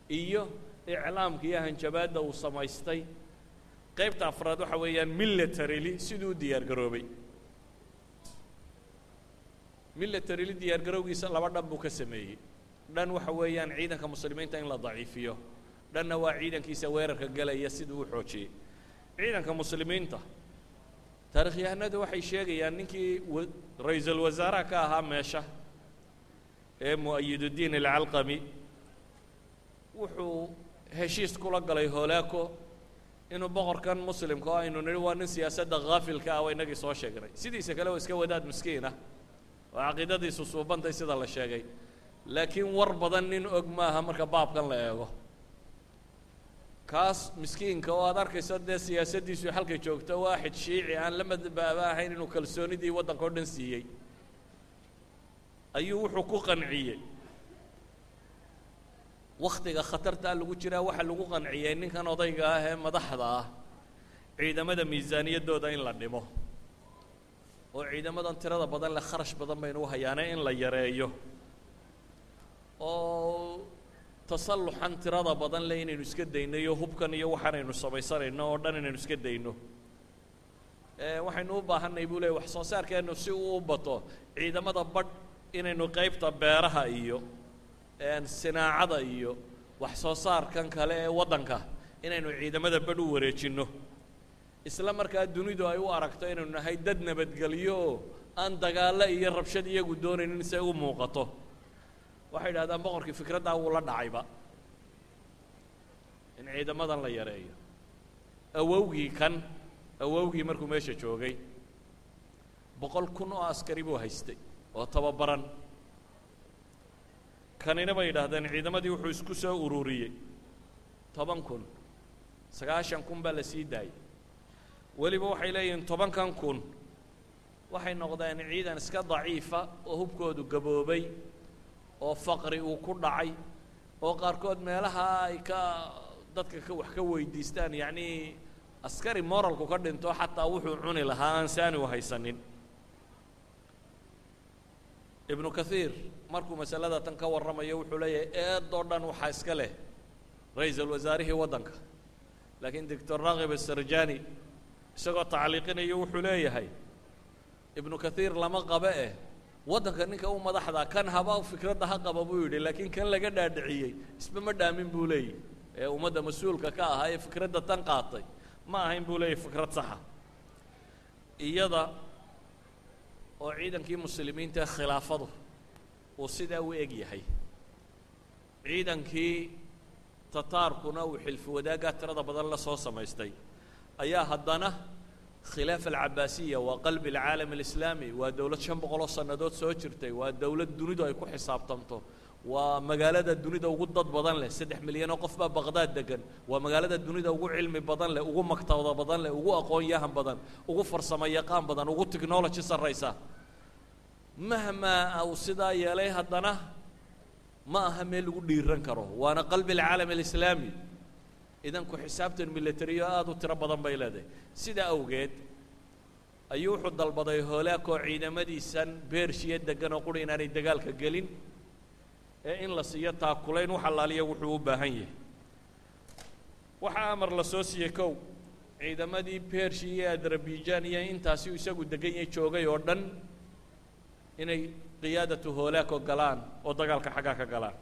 iyo iclaamka iyo hanjabaadda uu samaystay qaybta afraad waxa weeyaan militaryly siduu u diyaar garoobay militaryly diyaar laba dhan buu ka sameeyey. Dhan waxa weeyaan ciidanka muslimiinta in la daciifiyo. Dhanna waa ciidankiisa weerarka gelaya siduu u xoojiyey. Ciidanka muslimiinta taarikhyahanadu waxay sheegayaan ninkii ra'iisul wasaaraha ka ahaa meesha ee mu'ayiduddiin alcalqami. Wuxuu heshiis kula galay holaako inuu boqorkan muslimka oo aynu nidhi waa nin siyaasadda haafilka ah waa inagii soo sheegnay. Sidiisa kale oo iska wadaad miskiin ah oo caqiidadiisu suubantay sida la sheegay. Laakiin war badan nin og maaha marka baabkan la eego kaas miskiinka oo aada arkayso dee siyaasaddiisu halkay joogto waaxid shiici aan la madbaaba ahayn inuu kalsoonidii waddanka o dhan siiyey. Ayuu wuxuu ku qanciyey. Wakhtiga khatartaa lagu jiraa waxa lagu qanciyey ninkan odayga ah ee madaxda ah ciidamada miisaaniyaddooda in la dhimo. Oo ciidamadan tirada badan leh kharash badan baynu u hayaane in la yareeyo. Oo tasalluxan tirada badan leh inaynu iska dayno iyo hubkan iyo waxaanaynu samaysanayno oo dhan inaynu iska dayno. Waxaynu u baahanay buu leey wax soo saarkeennu si uu u bato ciidamada badh inaynu qaybta beeraha iyo sinaacada iyo wax soo saarkan kale ee waddanka inaynu ciidamada badh u wareejinno. Isla markaa dunidu ay u aragto inaynu nahay dad nabadgelyo oo aan dagaallo iyo rabshad iyagu doonaynin ay u muuqato waxay idhahdaan boqorkii fikraddaa wuu la dhacayba. In ciidamadan la yareeyo. Awowgii kan awowgii markuu meesha joogay boqol kun oo askari buu haystay oo tababaran. Kanina bay yidhaahdeen ciidamadii wuxuu isku soo ururiyey. Toban kun sagaashan kun baa la sii daayay weliba waxay leeyihiin tobankan kun waxay noqdeen ciidan iska daciifa oo hubkoodu gaboobay oo faqri uu ku dhacay oo qaarkood meelaha ay ka dadka ka wax ka weydiistaan yacnii askari moralku ka dhinto xataa wuxuu cuni lahaa aan saani u haysanin. Ibnu kathiir markuu masalada tan ka warramayo wuxuu leeyahay eedoo dhan waxaa iska leh ra'iisul wasaarihii waddanka. Laakiin doctor raakib asarjani isagoo tacliiqinayo wuxuu leeyahay ibnu kathiir lama qabe eh waddanka ninka u madaxda kan haba fikradda ha qaba buu yidhi laakiin kan laga dhaadhiciyey isba ma dhaamin buu leeyahy ee ummadda mas'uulka ka ahaa ee fikradda tan qaatay ma ahayn buu leeyahy fikrad saxa. Iyada oo ciidankii muslimiinta khilaafadu uu sidaa u eg yahay. Ciidankii tataarkuna uu xilfi wadaaggaa tirada badan la soo samaystay ayaa haddana khilaaf alcabaasiya waa qalbi alcaalam alislaami waa dowlad shan boqol oo sannadood soo jirtay waa dowlad dunidu ay ku xisaabtamto waa magaalada dunida ugu dad badan leh saddex milyan oo qof baa baqdaad degan waa magaalada dunida ugu cilmi badan leh ugu maktabada badan leh ugu aqoon-yahan badan ugu farsamo yaqaan badan ugu technology sarraysa mahmaa uu sidaa yeelay haddana ma aha meel lagu dhiiran karo waana qalbi alcaalam alislaami idan ku xisaabtan militariyo aada u tiro badan bay leedahay. Sidaa awgeed ayuu wuxuu dalbaday hoolaakoo ciidamadiisan beershiya degan oo quri inaanay dagaalka gelin. Ee in la siiyo taakulayn wax allaaliya wuxuu u baahan yahay. Waxaa amar la soo siiyey kow ciidamadii bershiya iyo adarabijaan iyo intaasi isagu degan yahay joogay oo dhan inay qiyaadatu hoolaako galaan oo dagaalka xaggaa ka galaan.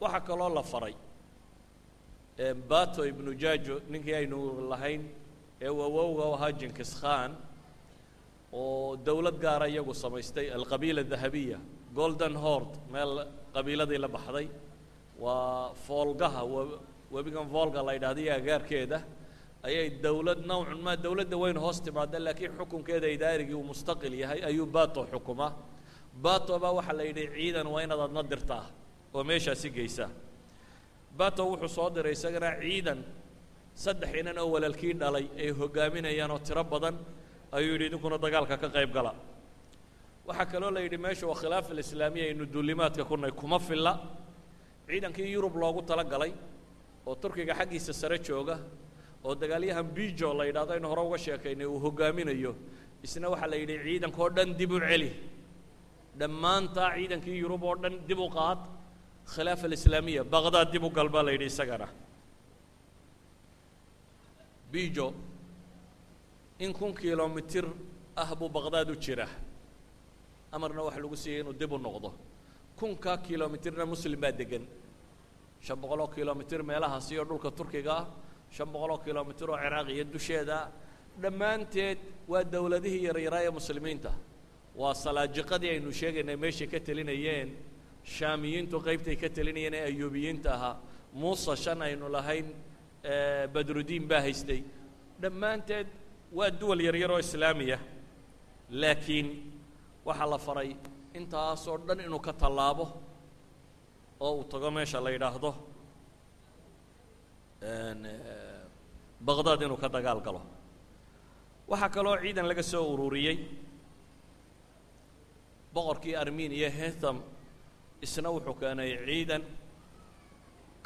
Waxaa kaloo la faray bato ibnu jaajo ninkii aynu lahayn ee wawowga u ahaa jinkis khan oo dowlad gaara iyagu samaystay alqabiila dahabiya golden hord meel qabiiladii la baxday. Waa foolgaha webigan volga la yidhahda agaarkeeda ayay dowlad nowcun ma dowladda weyn hoos timaada laakiin xukunkeeda idaarigii uu mustaqil yahay ayuu bato xukuma. Bato baa waxaa la yidhi ciidan waa inaad adna dirtaa. Oo meeshaasi geysa bato wuxuu soo diray isagana ciidan. Saddex inan oo walaalkii dhalay ay hoggaaminayaan oo tiro badan ayuu yidhi idinkuna dagaalka ka qayb gala. Waxaa kaloo la yidhi meesha waa khilaaf alislaamiya aynu duulimaadka ku nahy kuma filla. Ciidankii yurub loogu tala galay oo turkiga xaggiisa sare jooga oo dagaalyahan bijo la yidhahdo aynu hore uga sheekaynay uu hoggaaminayo. Isna waxaa la yidhi ciidanka oo dhan dib u celi. Dhammaantaa ciidankii yurub oo dhan dib u qaad khilaaf alislaamiya baqdaad dib u gal baa la yidhi isagana bijo in kun kilomitir ah buu baqdaad u jira amarna waxa lagu siiyey inuu dib u noqdo kunkaa kilomitirna muslim baa degan shan boqoloo kilomitir meelahaasi oo dhulka turkiga ah shan boqoloo kilomitir oo ciraaq iyo dusheeda dhammaanteed waa dowladihii yaryaraa ee muslimiinta waa salaajiqadii aynu sheegaynay meeshay ka telinayeen shaamiyiintu qaybtay ka telinayeen ee ayuubiyiinta ahaa. Muuse shan aynu lahayn badrudiin baa haystay. Dhammaanteed waa duwal yaryar oo islaamiya. Laakiin waxaa la faray intaasoo dhan inuu ka tallaabo oo uu tago meesha la yidhaahdo baqdaad inuu ka dagaal galo. Waxaa kaloo ciidan laga soo ururiyey boqorkii armeniya hetham isna wuxuu keenay ciidan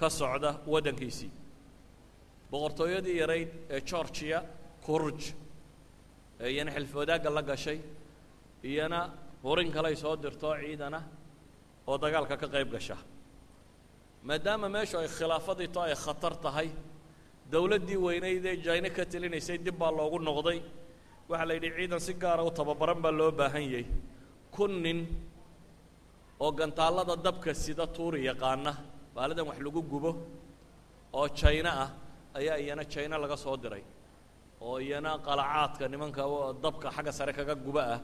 ka socda waddankiisii boqortooyadii yarayd ee georgiya kurj ee iyana xilfoodaagga la gashay iyana hurin kaley soo dirto ciidana oo dagaalka ka qayb gasha. Maadaama meeshu ay khilaafadii to ay khatar tahay dowladdii weynayd ee jayne ka telinaysay dib baa loogu noqday. Waxaa la yidhi ciidan si gaara u tababaran baa loo baahan yahay. Kun nin oo gantaallada dabka sida tuuri yaqaana baalidan wax lagu gubo oo jayno ah ayaa iyana jayno laga soo diray. Oo iyana qalacaadka nimanka dabka xagga sare kaga guba ah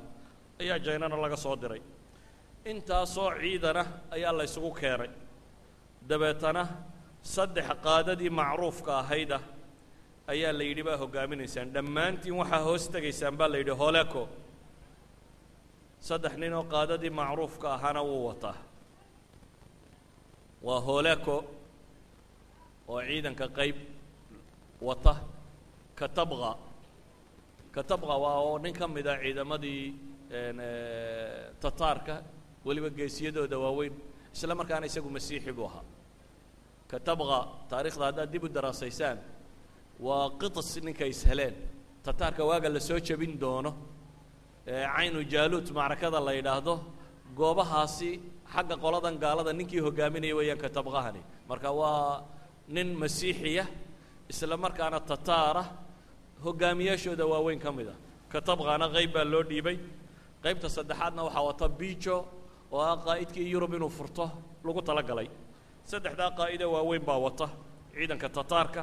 ayaa jaynana laga soo diray. Intaasoo ciidana ayaa la ysugu keenay dabeetana saddex qaadadii macruufka ahayda ayaa la yidhi baa hoggaaminaysaan dhammaantiin waxaa hoos tegaysaan baa la yidhi holeko saddex nin oo qaadadii macruufka ahaana wuu wataa waa holeko oo ciidanka qayb wata. Katabqa. Katabqa waa oo nin ka mid a ciidamadii tataarka. Weliba geesiyadooda waaweyn. Isla markaana isagu masiixi buu ahaa. Katabqa taarikhda haddaad dib u daraasaysaan waa qitis ninka isheleen tataarka waaga la soo jebin doono caynu jaaluut macrakada la yidhaahdo goobahaasi xagga qoladan gaalada ninkii hogaaminaya weeyaan katabqahani marka waa nin masiixiya isla markaana tataara hogaamiyaashooda waaweyn ka mid a. Katabqana qayb baa loo dhiibay. Qaybta saddexaadna waxaa wata bijo oo ah qaa'idkii yurub inuu furto lagu tala galay saddexdaa qaa'ide waaweyn baa wata ciidanka tataarka.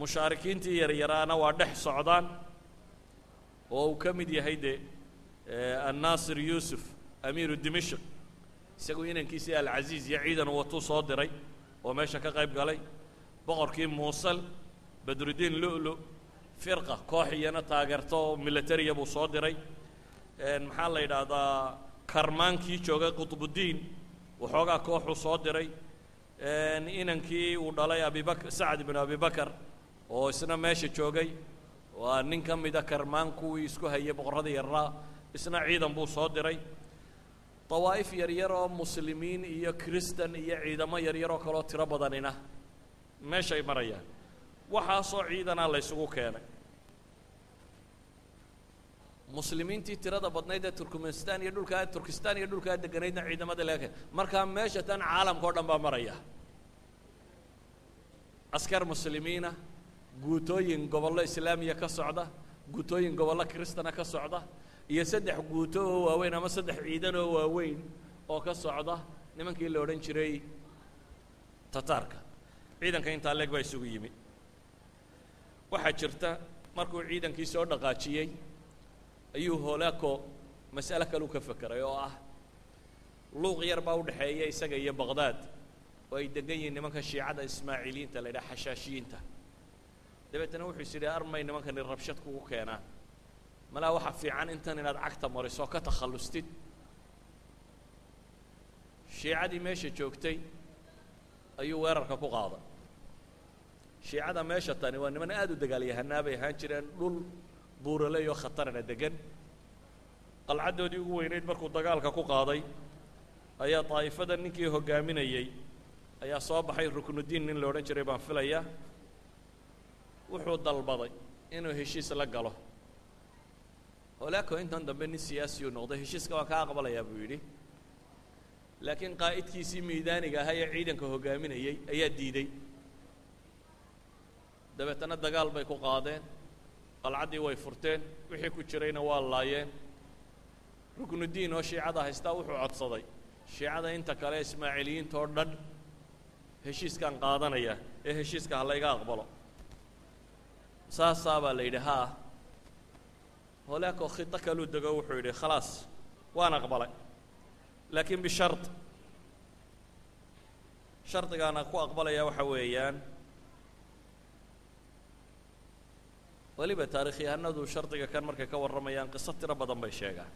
Mushaarikiintii yaryaraana waa dhex socdaan oo uu ka mid yahay dee annaasir yuusuf amiiru dimishq isagu inankiisii alcasiiz iyo ciidan uu watuu soo diray oo meesha ka qayb galay. Boqorkii muusal badrudiin lu'lu firqa koox iyana taageerto oo militariya buu soo diray. Maxaa la yidhaahdaa? Karmaankii joogay qutbuddiin waxoogaa kooxuu soo diray. Inankii uu dhalay abibak sacad ibnu abibakar oo isna meesha joogay waa nin ka mida karmaan kuwii isku hayay boqorrada yaraa isna ciidan buu soo diray. Dawaa'if yaryar oo muslimiin iyo kristan iyo ciidamo yaryar oo tiro badanina meeshay marayaan. Waxaasoo ciidanaa la ysugu keenay. Muslimiintii tirada badnayd ee turkmenistan iyo dhulkaa turkistan iyo dhulkaa deganaydna ciidamada laga keenay markaa meesha tan caalamka o dhan baa maraya. Askar muslimiina guutooyin gobollo islaamiya ka socda guutooyin gobollo kristana ka socda iyo saddex guuto oo waaweyn ama saddex ciidan oo waaweyn oo ka socda nimankii la odhan jiray tataarka ciidanka intaa leeg baa isugu yimi. Waxaa jirta markuu ciidankii soo dhaqaajiyey ayuu hoolaako mas'alo kaleu ka fekeray oo ah luuq yar baa u dhexeeya isaga iyo baqdaad oo ay degan yihiin nimanka shiicada ismaaciiliyiinta la yidhaha xashaashiyiinta dabeetana wuxuu is yidhi armay nimankani rabshad kugu keenaan malaa waxaa fiican intan inaad cagta mariso ka takhallustid shiicadii meesha joogtay ayuu weerarka ku qaaday. Shiicada meesha tani waa niman aada u dagaalyahanaa bay ahaan jireen dhul buuraley oo khatarana degan qalcaddoodii ugu weynayd markuu dagaalka ku qaaday ayaa daa'ifada ninkii hoggaaminayey ayaa soo baxay ruknuddiin nin la odhan jiray baan filaya wuxuu dalbaday inuu heshiis la galo. Holaako intan dambe nin siyaasiyuu noqday heshiiska waan kaa aqbalayaa buu yidhi. Laakiin qaa'idkiisii miidaaniga ahaa ee ciidanka hoggaaminayey ayaa diiday dabeetana dagaal bay ku qaadeen qalcaddii way furteen wixii ku jirayna waa laayeen. Ruknuddiin oo shiicada haystaa wuxuu codsaday. Shiicada inta kale ismaaciiliyiinta oo dhan heshiiskaan qaadanaya ee heshiiska ha layga aqbalo saasaa baa la yidhi haa. Holaakoo khito kaluu dego wuxuu yidhi khalaas waan aqbalay. Laakiin bishard shardigaana ku aqbalaya waxa weeyaan weliba taarikhyahanadu shardiga kan markay ka warramayaan qiso tiro badan bay sheegaan.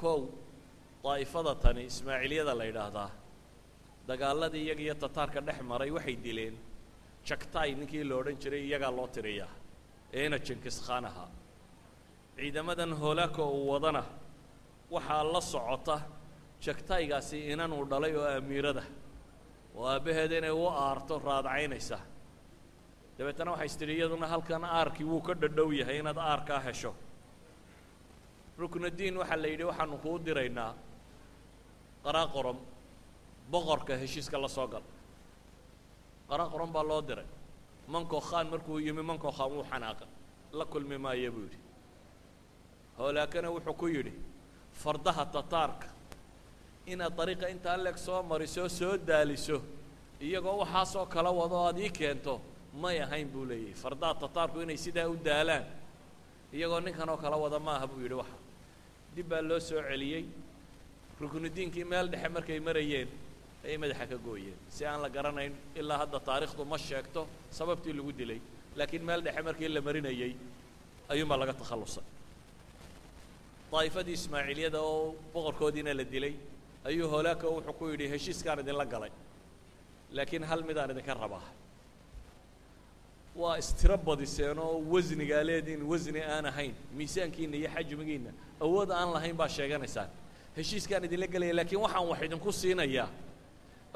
Kow daa'ifada tani ismaaciiliyada la yidhaahdaa dagaaladii iyaga iyo tataarka dhex maray waxay dileen jagtay ninkii la odhan jiray iyagaa loo tiriyaa eena jinkis khaan ahaa ciidamadan hoolaaka uu wadana waxaa la socota jagtaygaasi inanuu dhalay oo amiirada oo aabbaheeda inay u aarto raadcaynaysa. Dabeetana waxay istidhi iyaduna halkan aarkii wuu ka dhadhow yahay inaad aarkaa hesho. Ruknuddiin waxaa la yidhi waxaanu kuu diraynaa qaraaqorom boqorka heshiiska la soo gal qaraaqorom baa loo diray. Manko khaan markuu yimi manko khaan wuu xanaaqay la kulmi maaya buu yidhi. Hoolaakana wuxuu ku yidhi fardaha tataarka inaad dariiqa intaa leeg soo mariso soo daaliso iyagoo waxaasoo kala wado aad ii keento may ahayn buu leeyahy fardaha tataarku inay sidaa u daalaan iyagoo ninkan oo kala wada ma aha buu yidhi waxa. Dib baa loo soo celiyey. Ruknuddiinkii meel dhexe markay marayeen ayay madaxa ka gooyeen. Si aan la garanayn ilaa hadda taarikhdu ma sheegto sababtii lagu dilay. Laakiin meel dhexe markii la marinayey ayuunbaa laga takhallusay daa'ifadii ismaaciiliyada oo boqorkoodiina la dilay ayuu holaaka wuxuu ku yidhi heshiiskaan idinla galay. Laakiin hal midaan idinka rabaa. Waa istiro badiseen oo wasnigaa leediin wasni aan ahayn miisaankiinna iyo xajmigiinna awood aan lahayn baa sheeganaysaan. Heshiiskaan idinla gelaya laakiin waxaan wax idinku siinayaa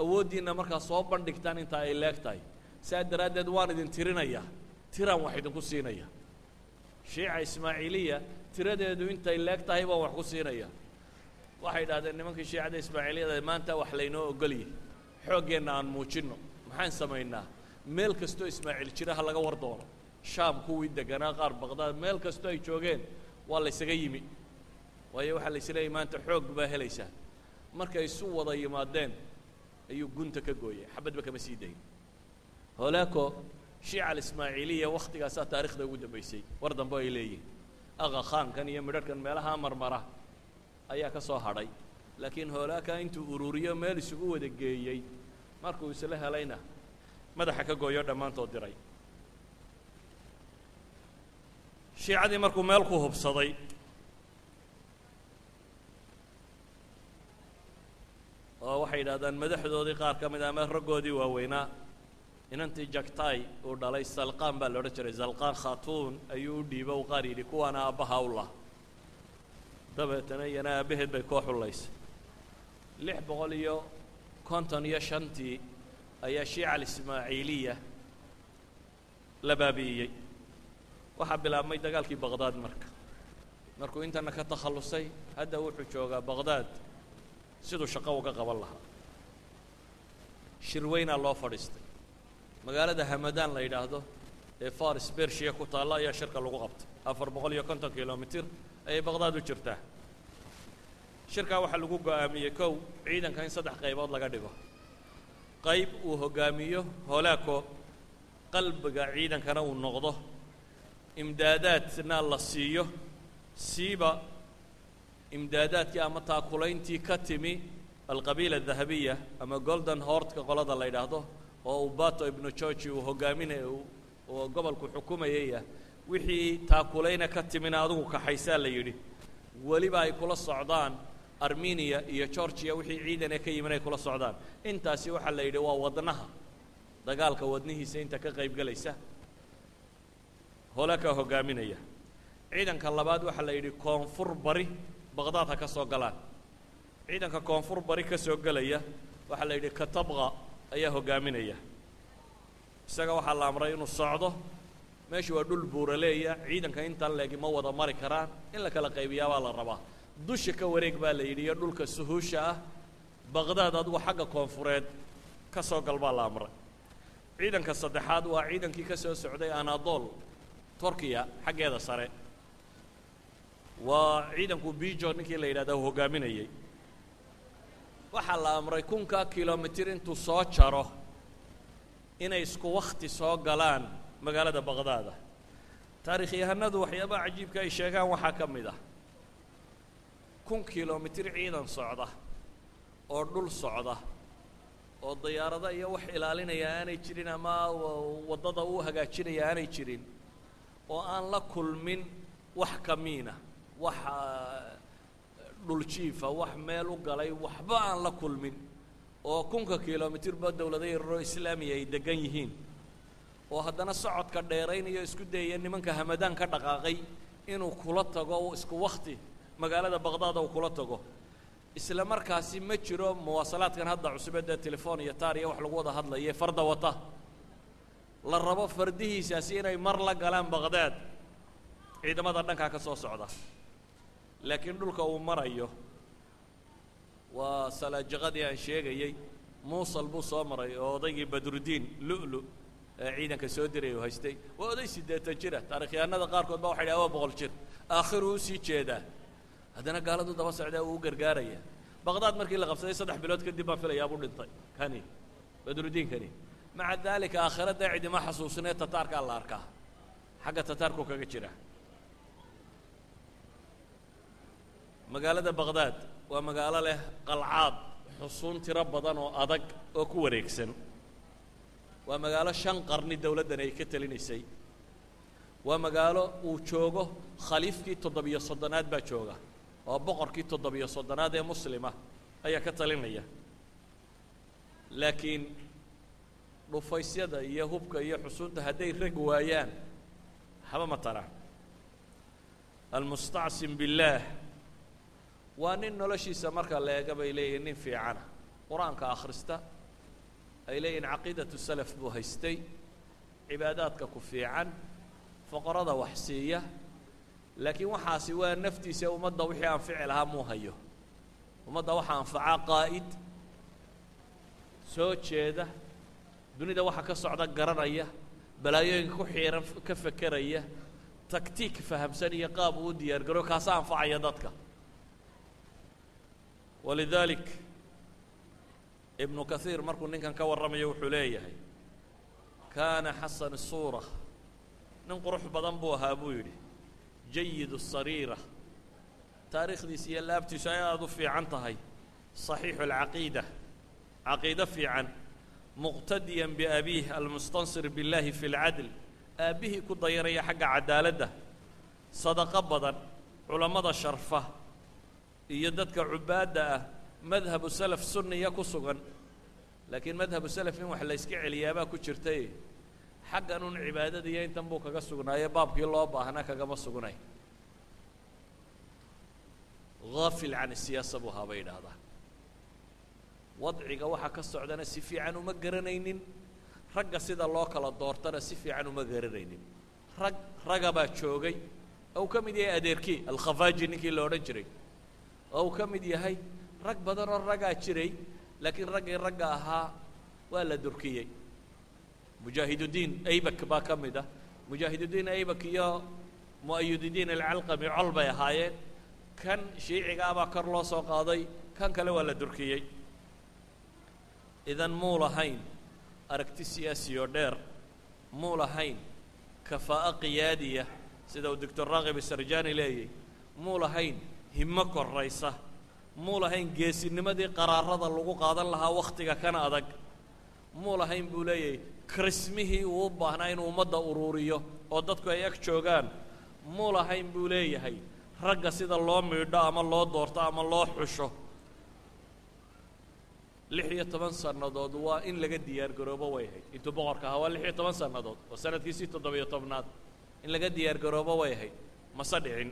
awooddiinna markaa soo bandhigtaan intaa ay leeg tahay. Saa daraaddeed waan idin tirinayaa tiraan wax idinku siinaya. Shiica ismaaciiliya tiradeedu intay leeg tahay baan wax ku siinaya. Waxay idhahdeen nimankii shiicada ismaaciiliyada maanta wax laynoo ogolyahy xooggeenna aan muujinno. Maxaan samaynaa? Meel kastoo ismaaciil jira ha laga war doono. Shaam kuwii deganaa qaar baqdaad meel kastoo ay joogeen waa laysaga yimi. Waayo waxaa laysa leeyay maanta xoog baa helaysaa. Markay isu wada yimaadeen ayuu gunta ka gooyay. Xabadba kama sii dayn. Holaako shiica alismaaciiliya waktigaasaa taarikhda ugu dambaysay war dambe ay leeyihiin aqa khaankan iyo midharhkan meelaha marmara ayaa ka soo hadhay. Laakiin hoolaaka intuu ururiyo meel isugu wada geeyey markuu isla helayna madaxa ka gooyo dhammaantood diray. Shiicadii markuu meel ku hubsaday oo waxay yidhahdaan madaxdoodii qaar ka mid a ama raggoodii waaweynaa inantii jagtay uu dhalay salqaan baa la odhan jiray salqaan khatuun ayuu u dhiibo u qaar yidhi kuwaana aabbaha u lah dabeetana iyana aabbaheed bay koo xullaysay. Lix boqol iyo konton iyo shantii ayaa shiica alismaaciiliya la baabi'iyey. Waxaa bilaabmay dagaalkii baqdaad marka. Markuu intana ka takhallusay hadda wuxuu joogaa baqdaad siduu shaqo uga qaban lahaa. Shirweynaa loo fadhiistay. Magaalada hamadaan la yidhaahdo ee faris bershiya ku taalla ayaa shirka lagu qabtay. Afar boqol iyo konton kilomitir ayay baqdaad u jirtaa. Shirkaa waxaa lagu go'aamiyey kow ciidanka in saddex qaybood laga dhigo. Qayb uu hoggaamiyo holaako qalbiga ciidankana uu noqdo. Imdaadaadna la siiyo. Siiba imdaadaadkii ama taakulayntii ka timi alqabiila adahabiya ama golden hortka qolada la yidhaahdo oo ubato ibnu georgi uu hogaaminaya oo gobolku xukumayaya wixii taakulayna ka timina adigu kaxaysaa la yidhi. Weliba ay kula socdaan armeniya iyo georgiya wixii ciidan ee ka yimin ay kula socdaan. Intaasi waxaa la yidhi waa wadnaha. Dagaalka wadnihiisa inta ka qayb gelaysa hole ka hoggaaminaya. Ciidanka labaad waxaa la yidhi koonfur bari baqdaad ha ka soo galaan ciidanka koonfur bari ka soo gelaya waxaa la yidhi katabqa ayaa hoggaaminaya isaga waxaa la amray inuu socdo. Meeshu waa dhul buuraleeya. Ciidanka intaan leegi ma wada mari karaan. In la kala qaybiyaa baa la rabaa. Dusha ka wareeg baa la yidhi iyo dhulka suhuusha ah. Baqdaad adigu xagga koonfureed ka soo gal baa la amray. Ciidanka saddexaad waa ciidankii ka soo socday anadol turkiya xaggeeda sare waa ciidanku bijo ninkii la yidhahda u hoggaaminayey waxaa la amray kunka kilomitir intuu soo jaro inay isku wakti soo galaan magaalada baqdaada. Taarikhyahanadu waxyaabaha cajiibka ay sheegaan waxaa ka mid ah. Kun kilomitir ciidan socda oo dhul socda oo dayaarada iyo wax ilaalinaya aanay jirin ama waddada uu hagaajinaya aanay jirin oo aan la kulmin wax kamiina wax dhuljiifa wax meel u galay waxba aan la kulmin. Oo kunka kilomitirba dowlado yararoo islaamiya ay degan yihiin. Oo haddana socodka dheeraynayo isku dayaya nimanka hamadaan ka dhaqaaqay inuu kula tago isku wakti magaalada baqdaad uu kula tago. Isla markaasi ma jiro muwaasalaadkan hadda cusubee dee telefoon iyo taar iyo wax lagu wada hadlaye farda wata. La rabo fardihiisaasi inay mar la galaan baqdaad ciidamada dhankaa ka soo socda laakiin dhulka uu marayo waa salaajiqadii aan sheegayey. Muusal buu soo maray oo odaygii badrudiin lu'lu ee ciidanka soo diray uu haystay. Waa oday siddeetan jira taarikhyahanada qaarkood ba waxay dhaha waa boqol jir. Aakhiruu u sii jeedaa. Haddana gaaladu daba socdaa uu u gargaaraya. Baqdaad markii la qabsaday saddex bilood kadib baan filayaa buu dhintay. Kani badrudiin kani. Maca daalika aakhirada cidima xasuusinee tataarkaa la arkaa. Xagga tataarku kaga jira magaalada baqdaad waa magaalo leh qalcaad xusuun tiro badan oo adag oo ku wareegsan. Waa magaalo shan qarni dowladdan ay ka telinaysay. Waa magaalo uu joogo khaliifkii toddobiyo soddonaad baa jooga oo boqorkii toddobiyo soddonaad ee muslima ayaa ka talinaya. Laakiin dhufaysyada iyo hubka iyo xusuunta hadday rag waayaan haba ma taraan. Almustacsim billaah waa nin noloshiisa marka la eega bay leeyihiin nin fiicana qur'aanka akhrista ay leeyihiin caqiidatu salaf buu haystay. Cibaadaadka ku fiican foqorada wax siiya. Laakiin waxaasi waa naftiisa ummadda wixii anfici lahaa muu hayo. Ummadda waxaa anfacaa qaa'id soo jeeda dunida waxa ka socda garanaya balaayooyinka ku xiiran ka fekeraya taktiik fahamsan iyo qaab uu u diyaar garo kaasa anfacaya dadka walidaalik ibnu kahiir markuu ninkan ka warramayo wuxuu leeyahay kaana xasan suura nin qurux badan buu ahaa buu yidhi jayid sariira taariikhdiisa iyo laabtiisu ay aada u fiican tahay صaxiixu اlcaqiida caqiido fiican muqtadiyan biabiih almustansir biاllahi fi اlcadl aabbihii ku dayanaya xagga cadaaladda sadaqo badan culammada sharfa iyo dadka cubaadda ah madhabu salaf sunniya ku sugan. Laakiin madhabu salaf in wax la yska celiyaabaa ku jirtay. Xaggan un cibaadada iyo intan buu kaga sugnaaye baabkii loo baahnaa kagama sugnay. Haafil can siyaasa buu ahaa bay yidhaahdaan wadciga waxa ka socdana si fiican uma garanaynin. Ragga sida loo kala doortana si fiican uma garanaynin. Rag raga baa joogay. Ou ka mid yahay adeerkii alkhafaaji ninkii la odhan jiray oo uu ka mid yahay rag badan oo ragaa jiray laakiin raggii ragga ahaa waa la durkiyey. Mujaahidudiin aybak baa ka mid ah. Mujaahidudiin aybak iyo mu'ayudidiin alcalqami col bay ahaayeen. Kan shiicigaabaa kor loo soo qaaday kan kale waa la durkiyey. Idan muu lahayn aragti siyaasi oo dheer muu lahayn kafaa'o qiyaadiya sida uu doctor raakib isarjani leeyahy muu lahayn himo koraysa muu lahayn geesinimadii qaraarada lagu qaadan lahaa wakhtiga kana adag. Muu lahayn buu leeyahay krismihii uu u baahnaa inuu ummadda uruuriyo oo dadku ay ag joogaan. Muu lahayn buu leeyahay ragga sida loo miidho ama loo doorto ama loo xusho. Lix iyo toban sannadood waa in laga diyaar garoobo way ahayd. Intuu boqorka ahaa waa lix iyo toban sannadood oo sanadkiisii toddobiyo tobnaad. In laga diyaar garoobo way ahayd. Mase dhicin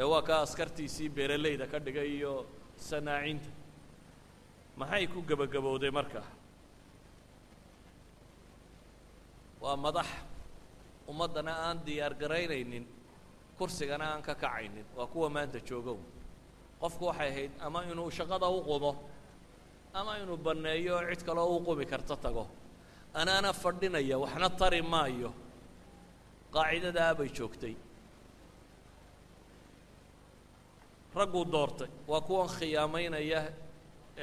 ee waa kaa askartiisii beeralayda ka dhigay iyo sanaacinta maxay ku gebagabowday markaa waa madax ummaddana aan diyaar garaynaynin kursigana aan ka kacaynin. Waa kuwa maanta joogow. Qofku waxay ahayd ama inuu shaqada u qumo ama inuu banneeyo cid kaloo u qumi karta tago. Anaana fadhinaya waxna tari maayo. Qaacidadaa bay joogtay ragguu doortay. Waa kuwan khiyaamaynaya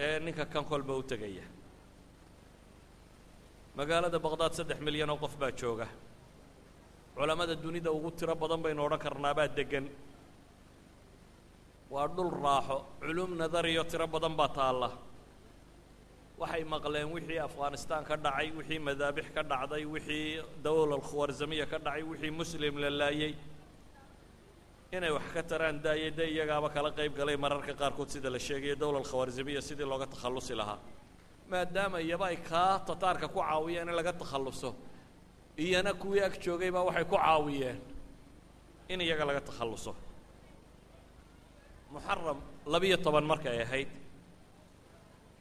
ee ninka kan kolba u tegaya. Magaalada baqdaad saddex milyan oo qof baa jooga. Culammada dunida ugu tiro badan baynu odhan karnaabaa deggan. Waa dhul raaxo culum nadariyo tiro badan baa taalla. Waxay maqleen wixii afghanistaan ka dhacay wixii madaabix ka dhacday wixii dawla alkhawarzamiya ka dhacay wixii muslim la laayey inay wax ka taraan daayay de iyagaaba kala qayb galay mararka qaarkood sida la sheegayo dawla alkhawarzamiya sidii looga takhallusi lahaa. Maadaama iyaba ay kaa tataarka ku caawiyeen in laga takhalluso iyana kuwii ag joogay baa waxay ku caawiyeen in iyaga laga takhalluso. Muxaram labiyo toban markay ahayd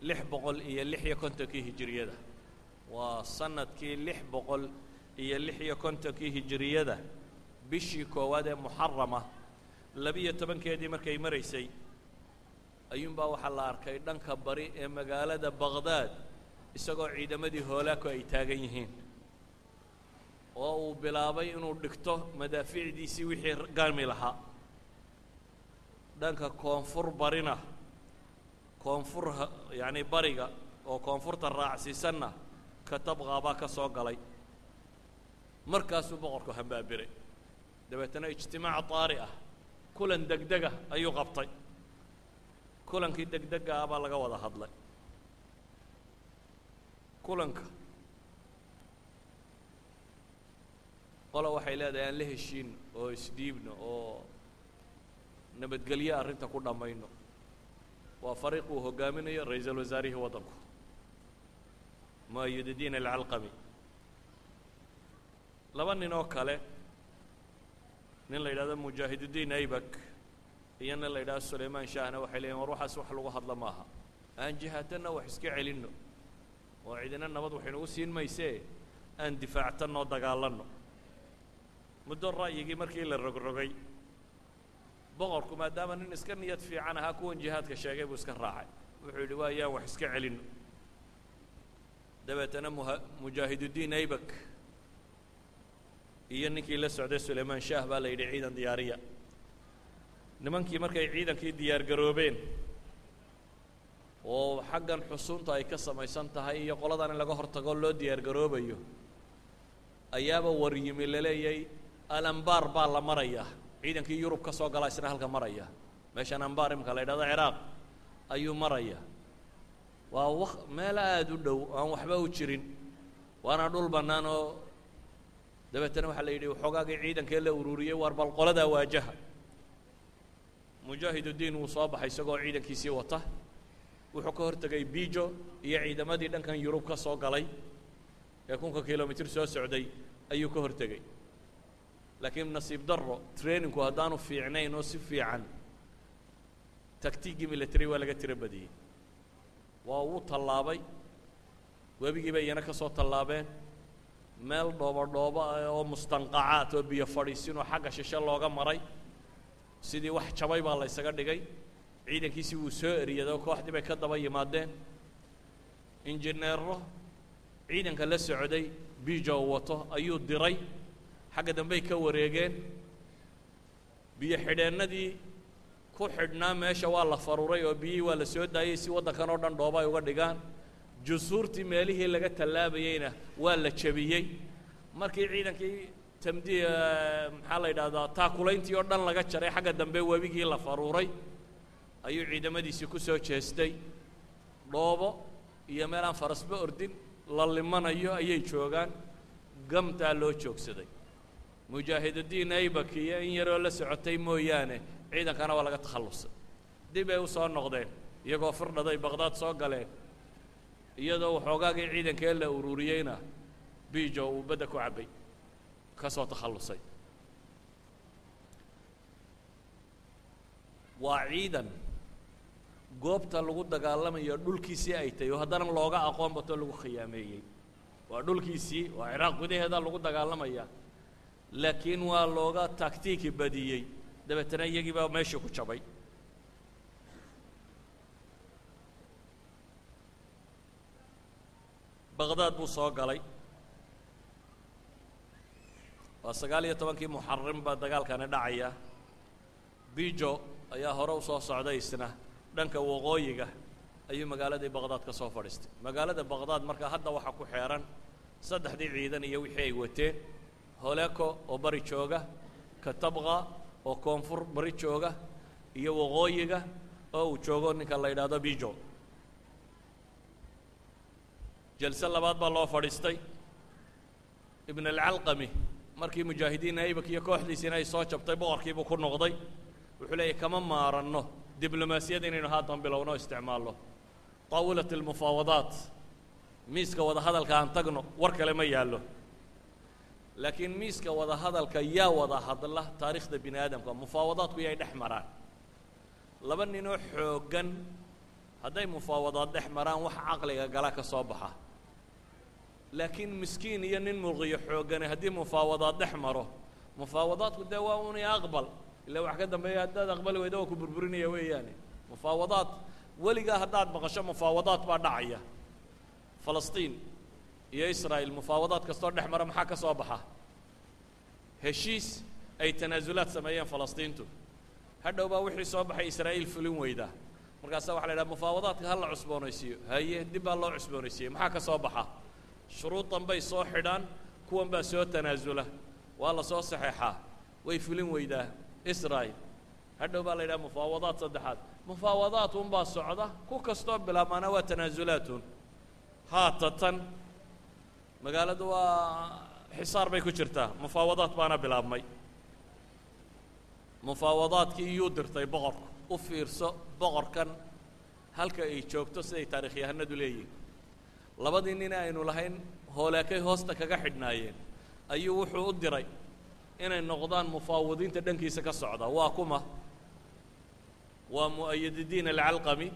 lix boqol iyo lix iyo kontonkii hijiriyada waa sannadkii lix boqol iyo lix iyo kontonkii hijiriyada bishii koowaad ee muxarama labiyo tobankeedii markay maraysay ayuunbaa waxaa la arkay dhanka bari ee magaalada baqdaad isagoo ciidamadii hoolaaku ay taagan yihiin. Oo uu bilaabay inuu dhigto madaafiicdiisii wixii gaami lahaa. Dhanka koonfur barina koonfur yacni bariga oo koonfurta raacsiisanna katabqaa baa ka soo galay. Markaasuu boqorku hambaabiray dabeetana ijtimaac taari ah kulan degdega ayuu qabtay. Kulankii degdega ah baa laga wada hadlay. Kulanka. Qola waxay leedahay aan la heshiino oo isdhiibno oo nabadgelyo arrinta ku dhammayno. Waa fariiq uu hogaaminayo ra'iisul wasaarihii waddanku. Muayudidiin alcalqami laba nin oo kale nin la yidhahdo mujaahidudiin aybak iyo nin la yidhahdo sulaymaan shahna waxay leeyihiin war waxaas wax lagu hadla maaha. Aan jihaatanna wax iska celinno. Oo cidina nabad waxaynugu siin maysee aan difaactanno dagaalanno. Muddo ra'yigii markii la rogrogay boqorku maadaama nin iska niyad fiican ahaa kuwan jihaadka sheegay buu iska raacay. Wuxuu yidhi waa yaan wax iska celinno. Dabeetana muha aybak iyo ninkii la socday sulaymaan shaah baa la yidhi ciidan diyaariya. Nimankii markay ciidankii diyaar garoobeen oo xaggan xusuunta ay ka samaysan tahay iyo qoladan in laga hortago loo diyaar garoobayo ayaaba war yimi laleeyay alambaar baa la maraya. Ciidankii yurub ka soo galaa isna halka maraya. Meeshaan ambaar imika la yidhahdo ciraaq ayuu maraya. Waa wa meel aada u dhow aan waxba u jirin waana dhul bannaan oo dabeetana waxaa la yidhi waxoogaagii ciidankee la ururiyey waar bal qoladaa waajaha. Mujaahidudiin wuu soo baxay isagoo ciidankiisii wata. Wuxuu ka hortegay bijo iyo ciidamadii dhankan yurub ka soo galay ee kunka kilomitr soo socday ayuu ka hortegey laakiin nasiib darro trainingku haddaanu fiicnayn oo si fiican taktiigii military waa laga tiro badiyey waa uu tallaabay webigii bay iyana ka soo tallaabeen meel dhoobo dhoobo ah oo mustanqacaad oo biyo fadhiisinoo xagga shishe looga maray sidii wax jabay baa la ysaga dhigay. Ciidankiisii wuu soo eriyada oo kooxdii bay ka daba yimaadeen. Injineero ciidanka la socday bijo uu wato ayuu diray. Xagga dambey ka wareegeen. Biyo xidheennadii ku xidhnaa meesha waa la faruuray oo biyihii waa la soo daayey si waddankan oo dhan dhooba ay uga dhigaan jusuurtii meelihii laga tallaabayeyna waa la jebiyey. Markii ciidankii tamdi maxaa la yidhahdaa taakulayntii oo dhan laga jaray xagga dambe webigii la faruuray ayuu ciidamadiisii ku soo jeestay. Dhoobo iyo meel aan farasba ordin la limanayo ayay joogaan. Gamtaa loo joogsaday. Mujaahidudiin aybak iyo in yaroo la socotay mooyaane ciidankana waa laga takhallusay dib ay u soo noqdeen iyagoo firdhaday baqdaad soo galeen iyadoo waxoogaagii ciidankee la ururiyeyna bijo uu badda ku cabbay ka soo takhallusay. Waa ciidan goobta lagu dagaalamayo dhulkiisii ay tahay oo haddana looga aqoon bato lagu khiyaameeyey. Waa dhulkiisii waa ciraaq gudaheeda lagu dagaalamaya laakiin waa looga taktiiki badiyey. Dabeetana iyagii baa meeshii ku jabay baqdaad buu soo galay. Waa sagaal iyo tobankii muxarim baa dagaalkani dhacaya. Bijo ayaa hore u soo socday isna dhanka waqooyiga ayuu magaaladii baqdaad ka soo fadhiistay magaalada baqdaad marka hadda waxaa ku xeehan saddexdii ciidan iyo wixii ay wateen holeko oo bari jooga katabqa oo koonfur bari jooga iyo waqooyiga oo uu joogo ninka la yidhaahdo bijo jalse labaad baa loo fadhiistay. Ibn alcalqami markii mujaahidiin aybak iyo kooxdiisiina ay soo jabtay boqorkiibuu ku noqday. Wuxuu leeyahy kama maaranno diblomaasiyad inaynu haatan bilowno isticmaalno taawilat almufaawadaat miiska wada hadalka aan tagno war kale ma yaallo. Laakiin miiska wada hadalka yaa wada hadla taariikhda bini aadamka mufaawadaadku yay dhex maraan. Laba ninoo xooggan hadday mufaawadaad dhex maraan wax caqliga gala ka soo baxa laakiin miskiin iyo nin mulqiyo xooggani haddii mufaawadaad dhex maro. Mufaawadaadku dee waa uni aqbal. Ila wax ka dambeeya haddaad aqbali weyda waa ku burburinaya weeyaane mufaawadaad weligaa haddaad maqasho mufaawadaad baa dhacaya. Falastiin iyo israa'il mufaawadaad kastoo dhex mara maxaa ka soo baxa? Heshiis ay tanaasulaad sameeyeen falastiintu. Hadhow baa wixii soo baxay israa'iil fulin weydaa markaasa waxa la yidhaha mufaawadaadka ha la cusboonaysiiyo. Haye dib baa loo cusboonaysiiyey maxaa ka soo baxa shuruudan bay soo xidhaan kuwan baa soo tanaasula. Waa la soo saxeexaa. Way fulin weydaa. Israa'il. Hadhow baa la yidhaha mufaawadaad saddexaad. Mufaawadaad unbaa socda. Ku kastoo bilaabmaana waa tanaasulaatun haata tan magaaladu waa xisaar bay ku jirtaa. Mufaawadaad baana bilaabmay. Mufaawadaadkii iyuu dirtay boqorku u fiirso boqorkan. Halka ay joogto siday taarikhyahanadu leeyihiin labadii nin aynu lahayn hooleekay hoosta kaga xidhnaayeen. Ayuu wuxuu u diray inay noqdaan mufaawadiinta dhankiisa ka socda. Waa kuma waa mu'ayadidiin alcalqami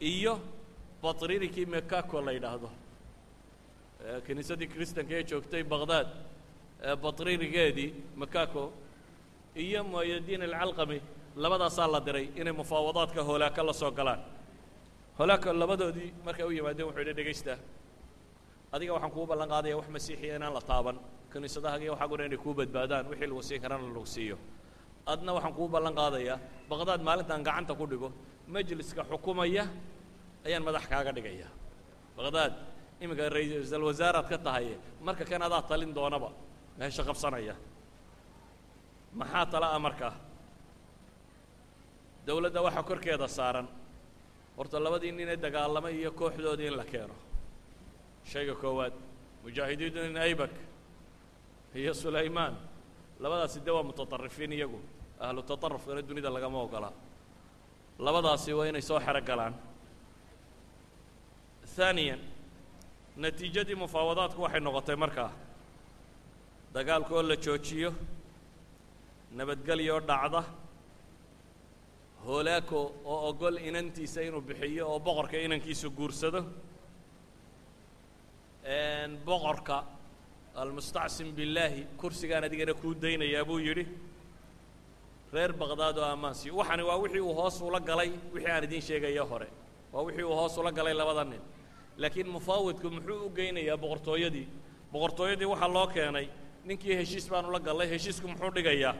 iyo batriirikii mekako la yidhaahdo. Kiniisadii kristanka ee joogtay baqdaad batriirigeedii mekako iyo mu'ayadiin alcalqami labadaasaa la diray inay mufaawadaadka hoolaaka la soo galaan hoolaaka labadoodii markay u yimaadeen wuxuu yidhi dhegaysta adiga waxaan kuu ballan qaadaya wax masiixiya inaan la taaban. Kiniisadahaga iyo waxaaguna inay kuu badbaadaan wixii lagu siin karana lagu siiyo. Adna waxaan kuu ballan qaadayaa baqdaad maalintaan gacanta ku dhigo majliska xukumaya ayaan madax kaaga dhigaya. Baqdaad iminka ra'iisal wasaaraad ka tahay marka kan adaa talin doonaba meesha qabsanaya. Maxaa tala a markaa dowladda waxaa korkeeda saaran horta labadii nin ee dagaalama iyo kooxdoodii in la keeno. Shayga koowaad mujaahidiidun aybak iyo sulaymaan. Labadaasi de waa mutaطarifiin iyagu. Ahlu taطarufkana dunida lagama ogolaa labadaasi waa inay soo xero galaan haaniya natiijadii mufaawadaadku waxay noqotay markaa dagaalkaoo la joojiyo nabadgelyo dhacda hoolaako oo ogol inantiisa inuu bixiyo oo boqorka inankiisa guursado. Boqorka almustacsim billaahi kursigaan adigana kuu daynayaa buu yidhi. Reer baqdaad oo ammaansiyo waxani waa wixii uu hoos ula galay wixii aan idiin sheegayo hore. Waa wixii uu hoos ula galay labada nin. Laakiin mufaawidku muxuu u geynayaa boqortooyadii? Boqortooyadii waxaa loo keenay ninkii heshiis baanu la gallay heshiisku muxuu dhigayaa.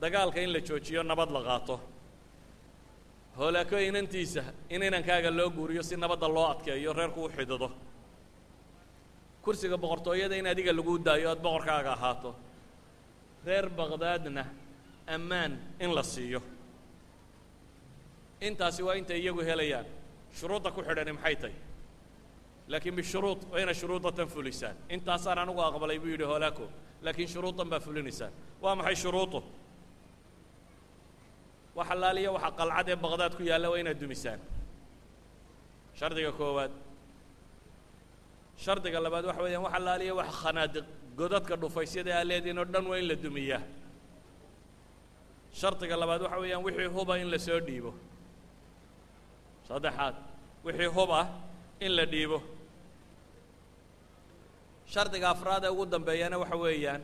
Dagaalka in la joojiyo nabad la qaato hoolaako inantiisa in inankaaga loo guuriyo si nabadda loo adkeeyo reerku u xidhido kursiga boqortooyada in adiga lagu daayo aad boqorkaaga ahaato. Reer baqdaadna ammaan in la siiyo. Intaasi waa intay iyagu helayaan. Shuruudda ku xidhani maxay tahy laakiin bishuruud waa inay shuruudatan fulisaan intaasaan anigu aqbalay buu yidhi hoolaako laakiin shuruudan baa fulinaysaan. Waa maxay shuruudu wax allaaliya waxa qalcad ee baqdaad ku yaalla waa inaad dumisaan. Shardiga koowaad. Shardiga labaad waxa weeyaan wax allaaliya wax khanaadiq godadka dhufaysyada aa leediin oo dhan waa in la dumiyaa. Shardiga labaad waxa weeyaan wixii huba in la soo dhiibo. Saddexaad wixii hub ah in la dhiibo. Shardiga afraad ee ugu dambeeyana waxa weeyaan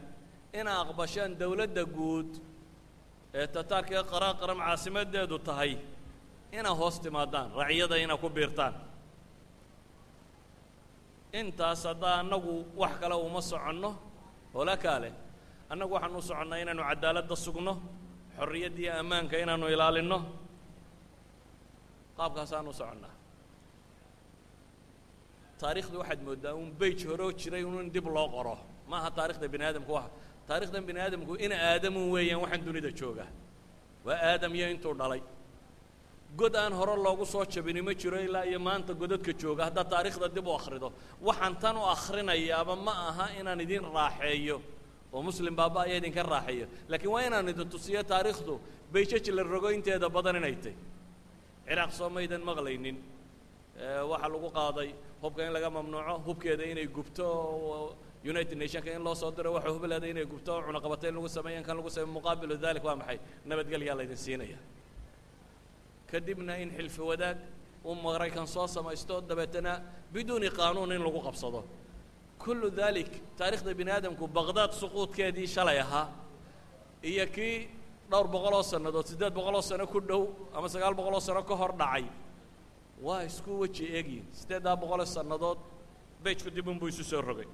ina aqbashaan dowladda guud ee tataarka ee qaran qaram caasimadeedu tahay inaa hoos timaadaan raciyada inaa ku biirtaan. Intaas haddaa annagu wax kale uma soconno hola kaale annagu waxaan u soconnaa inaanu cadaaladda sugno xorriyadda iyo ammaanka inaanu ilaalinno. Qaabkaasaan u soconnaa. Taarikhdu waxaad mooddaa un beyj horoo jiray un in dib loo qoro. Ma aha taarikhda bini aadamku waxa taarikhdan bini aadamku in aadamun weeyaan waxaan dunida jooga. Waa aadam iyo intuu dhalay. God aan hore loogu soo jabini ma jiro ilaa iyo maanta godadka jooga haddaad taarikhda dib u akhrido. Waxaan tan u akhrinayaaba ma aha inaan idin raaxeeyo. Oo muslim baaba ayaa idinka raaxeeyo laakiin waa inaan idin tusiyo taarikhdu bayjaj la rogo inteeda badan inay tay ciraaq soo maydan maqlaynin. Waxaa lagu qaaday hubka in laga mamnuuco hubkeeda inay gubto united nationka in loo soo diro waxa hubleeda inay gubto oo cunaqabata in lagu sameeyo in kan lagu sameyo muqaabilu dalik waa maxay? Nabadgelyaa laydin siinaya kadibna in xilfi wadaag uu maraykan soo samaysto dabeetana biduuni qaanuun in lagu qabsado. Kullu dalik taarikhda bini aadamku baqdaad suquudkeedii shalay ahaa iyo kii dhowr boqoloo sannadood siddeed boqoloo sano ku dhow ama sagaal boqoloo sano ka hor dhacay waa isku weji eegyihin siddeeddaa boqoloo sannadood bejku dib unbuu isu soo rogay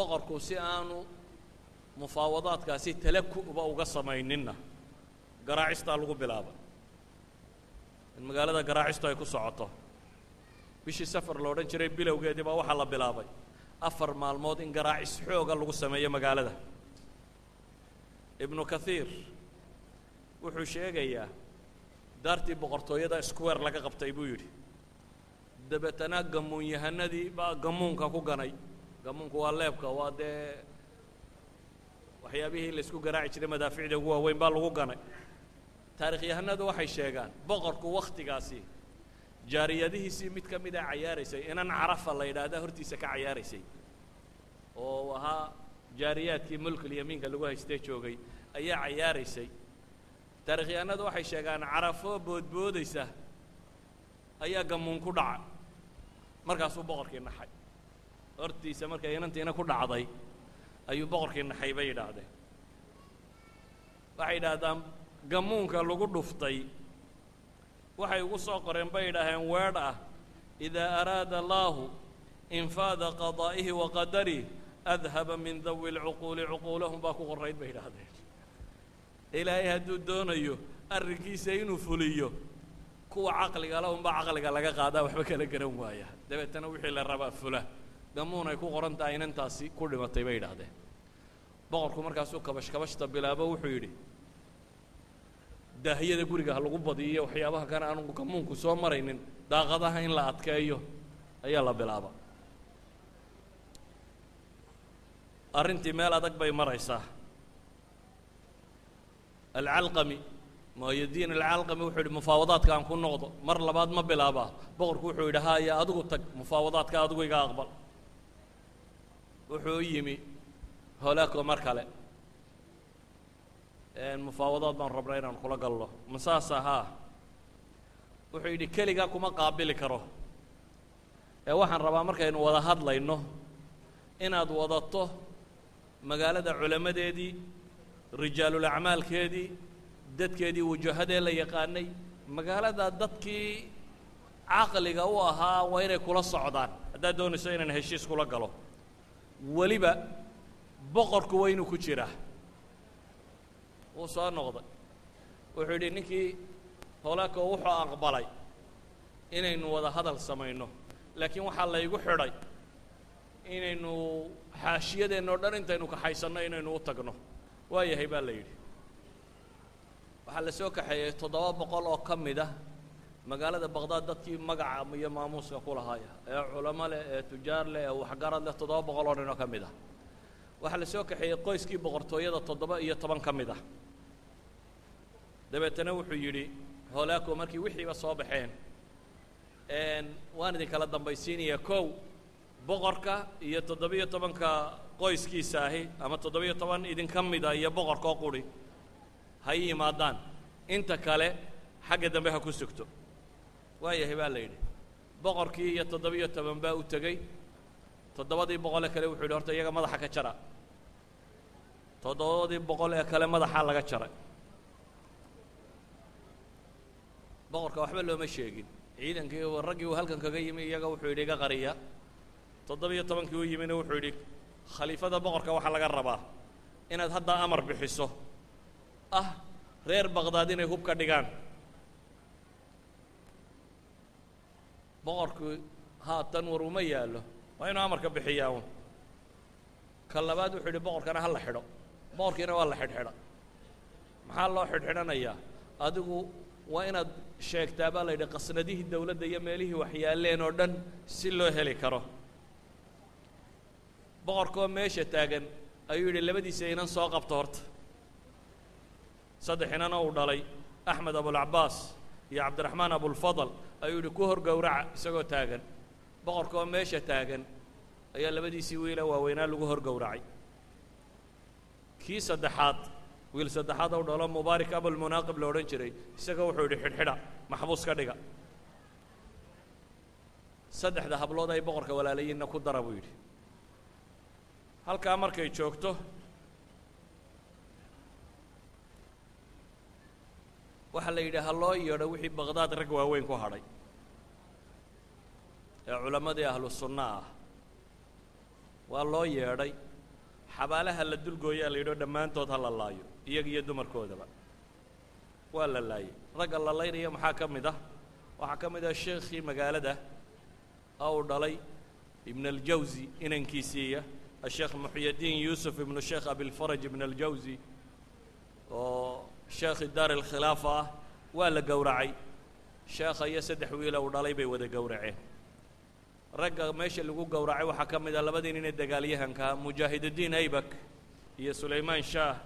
boqorku si aanu mufaawadaadkaasi tala kuba uga samayninna. Garaacistaa lagu bilaaba. In magaalada garaacistu ay ku socoto. Bishii safar lo odhan jiray bilowgeedii baa waxaa la bilaabay. Afar maalmood in garaacis xooga lagu sameeyo magaalada. Ibnu kathiir wuxuu sheegayaa daartii boqortooyada square laga qabtay buu yidhi. Dabeetana gamuunyahanadii baa gamuunka ku ganay gamuunku waa leebka waa dee waxyaabihii la garaaci jiray madaaficda ugu waaweyn baa lagu ganay. Taarikhyahanadu waxay sheegaan boqorku wakhtigaasi jaariyadihiisii mid ka mid a cayaaraysay inan carafa la yidhaahdaa hortiisa ka cayaaraysay oo ahaa jaariyaadkii mulkul lagu haystee joogay ayaa cayaaraysay. Taarikhyahanadu waxay sheegaan carafo boodboodaysa ayaa gamuun ku dhaca markaasuu boqorkii naxay hortiisa markay inantiina ku dhacday ayuu boqorkii naxay bay yidhaahdeen. Waxay yidhaahdaan gamuunka lagu dhuftay. Waxay ugu soo qoreen bay yidhaaheen weedh ah idaa araada allaahu infaada qadaa'ihi wa qadarih adhaba min dawi lcuquuli cuquulahum baa ku qorayd bay yidhaahdeen. Ilaahay hadduu doonayo arrinkiisa inuu fuliyo kuwa caqliga le unbaa caqliga laga qaadaa waxba kala garan waaya. Dabeetana wixii la rabaa fula gamuun ay ku qoran tahay inantaasi ku dhimatay bay yidhaahdeen. Boqorku markaasuu kabash kabashta bilaabo wuxuu yidhi daahiyada guriga ha lagu badiyo waxyaabaha kan aanu gamuunku soo maraynin daaqadaha in la adkeeyo ayaa la bilaaba arrintii meel adag bay maraysaa. Alcalqami muhayadiin alcalqami wuxuu yidhi mufaawadaadka aan ku noqdo mar labaad ma bilaabaa. Boqorku wuxuu yidhi haya adigu tag mufaawadaadka adigu iga aqbal wuxuu u yimi holaako mar kale. Mufaawadaad baan rabnaa inaan kula galno. Ma ahaa wuxuu yidhi keligaa kuma qaabili karo. Ee waxaan rabaa markaynu wada hadlayno inaad wadato magaalada culammadeedii rijaalulacmaalkeedii dadkeedii wajahadee la yaqaanay magaalada dadkii caqliga u ahaa waa inay kula socdaan. Haddaad doonayso inaan heshiis kula galo weliba boqorku waa ku jiraa wuu soo noqday. Wuxuu yidhi ninkii holaako wuxuu aqbalay inaynu wada hadal samayno laakiin waxaa laygu xidhay inaynu xaashiyadeenna o dhan intaynu kaxaysanno inaynu u tagno. Waa yahay baa la yidhi. Waxaa la soo kaxeeyey toddoba boqol oo ka mid ah magaalada baqdaad dadkii magaca iyo maamuuska ku lahaaya ee culamo leh ee tujaar leh ee waxgarad leh toddoba boqol oo dhinoo ka mid ah. Waxaa la soo kaxeeyey qoyskii boqortooyada toddoba iyo toban ka mid ah. Dabeetana wuxuu yidhi hoolaako markii wixiiba soo baxeen waan idin kala dambaysiinaya kow boqorka iyo toddobiyo tobanka qoyskiisa ahi ama toddobiyo toban idinka mida iyo boqorkoo quri ha i yimaadaan. Inta kale xagga dambe ha ku sugto waayahay baa la yidhi. Boqorkii iyo toddobiyo toban baa u tegey. Toddobadii boqol ee kale wuxuu yidhi horta iyaga madaxa ka jara. Toddobadii boqol ee kale madaxaa laga jaray. Boqorka waxba looma sheegin. Ciidankii raggii uu halkan kaga yimi iyaga wuxuu yidhi iga qariya. Toddobiyo tobankii u yimina wuxuu yidhi khaliifada boqorka waxaa laga rabaa inaad hadda amar bixiso. Ah reer baqdaad inay hub ka dhigaan boqorku haatan war uma yaallo waa inuu amarka bixiyaa ka labaad wuxuu yidhi boqorkana ha la xidho boqorkiina waa la xidhxidha. Maxaa loo xidhxidhanayaa? Adigu waa inaad sheegtaa baa la yidhi qasnadihii dawladda iyo meelihii waxyaalleen oo dhan si loo heli karo. Boqorkoo meesha taagan ayuu yidhi labadiisa inan soo qabto horta. Saddex inana uu dhalay axmed abulcabaas iyo cabdiraxmaan abulfadal ayuu yidhi ku hor gowraca isagoo taagan. Boqorkoo meesha taagan ayaa labadiisii wiila waaweynaa lagu hor gowracay. Kii saddexaad wiil saddexaad ou dhalo mubaarik abulmunaaqib la odhan jiray. Isaga wuxuu yidhi xidhxidha maxbuus ka dhiga. Saddexda hablood ay boqorka walaalayiinna ku dara buu yidhi. Halkaa markay joogto waxaa la yidhi ha yeedho wixii baqdaad rag waaweyn ku hadhay. Ee culammadii ahlu ah waa loo yeedhay. Xabaalaha la dulgooyaa la yidhio dhammaantood ha la laayo iyaga iyo dumarkoodaba. Waa la laayay. Ragga la laynaya maxaa ka mid ah? Waxaa ka mid ah sheekhii magaalada oo uu dhalay ibn inankiisiiya asheekh muxyadiin yuusuf ibnu sheekh abilfaraj ibn oo sheekhi daar alkhilaafa ah waa la gowracay. Sheekha iyo saddex wiila uu dhalay bay wada gowraceen. Ragga meesha lagu gowracay waxaa ka mid ah labadii nin ee dagaalyahankaa mujaahidudiin aybak iyo sulaymaan shaah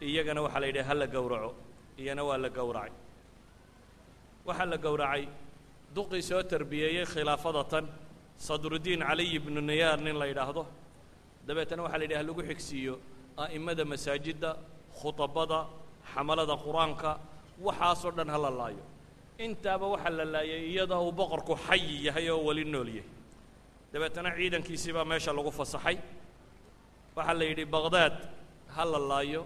iyagana waxaa la yidhaha ha la gowraco. Iyana waa la gowracay. Waxaa la gowracay duqii soo tarbiyeeyey khilaafada tan sadrudiin caliy ibnu niyaar nin la yidhaahdo. Dabeetana waxaa la yidhaha lagu xigsiiyo a'immada masaajidda khutabada xamalada qur'aanka waxaasoo dhan ha la laayo. Intaaba waxaa la laayay iyadoo uu boqorku xayi yahay oo weli nool yahay. Dabeetana ciidankiisii baa meesha lagu fasaxay. Waxaa la yidhi baqdaad ha la laayo.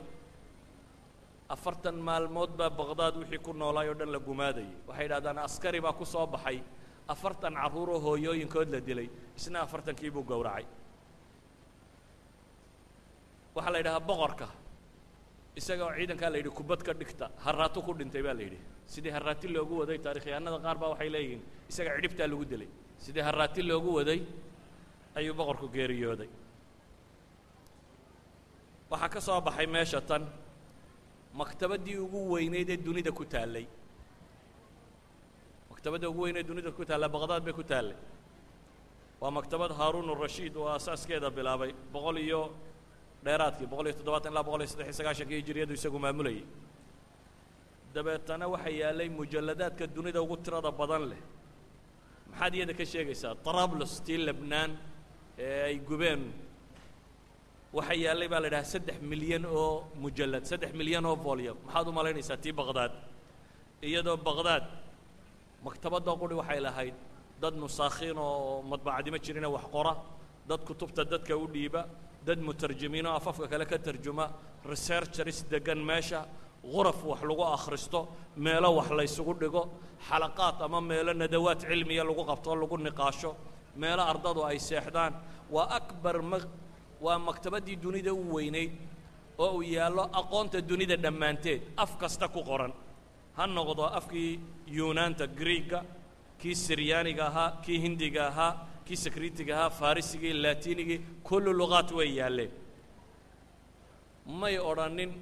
Afartan maalmood baa baqdaad wixii ku noolaay oo dhan la gumaadayay. Waxay yidhahdaan askari baa ku soo baxay. Afartan carruuroo hooyooyinkood la dilay. Isna afartankii buu gowracay. Waxaa la yidhahaa boqorka isagoo ciidankaa la yidhi kubad ka dhigta haraato ku dhintay baa la yidhi. Sidii haraati loogu waday taarikhyahanada qaar baa waxay leeyihiin isaga cidhibtaa lagu dilay. Sidii haraati loogu waday ayuu boqorku geeriyooday. Waxaa ka soo baxay meesha tan maktabaddii ugu weyneyd ee dunida ku taallay. Maktabadda ugu weyn ee dunida ku taalla baqdaad bay ku taallay. Waa maktabad haaruun urashiid oo asaaskeeda bilaabay boqol iyo dheeraadkii boqol iyo toddobaatan ilaa boqol iyo saddex iyo sagaashankii hijiriyadu isagu maamulayay dabeetana waxaa yaallay mujalladaadka dunida ugu tirada badan leh. Maxaad iyada ka sheegaysaa trablos tii lebnaan ee ay gubeen waxaa yaallay baa la idhaha saddex milyan oo mujallad saddex milyan oo volyum maxaad u malaynaysaa tii baqdaad? Iyadoo baqdaad maktabadda quri waxay lahayd dad nusaakhiin oo madbacadimo jirina wax qora dad kutubta dadka u dhiiba dad mutarjimiin oo afafka kale ka tarjuma researchers degan meesha quraf wax lagu akhristo meelo wax laysugu dhigo xalaqaad ama meelo nadawaad cilmiya lagu qabto oo lagu niqaasho meelo ardadu ay seexdaan. Waa akbar ma waa maktabaddii dunida u weynayd oo uu yaallo aqoonta dunida dhammaanteed. Af kasta ku qoran. Ha noqdo afkii yunaanta griiga kii siryaaniga ahaa kii hindiga ahaa kii sakritiga ahaa farisigii latinigii kullu luqaat way yaalleen may odhanin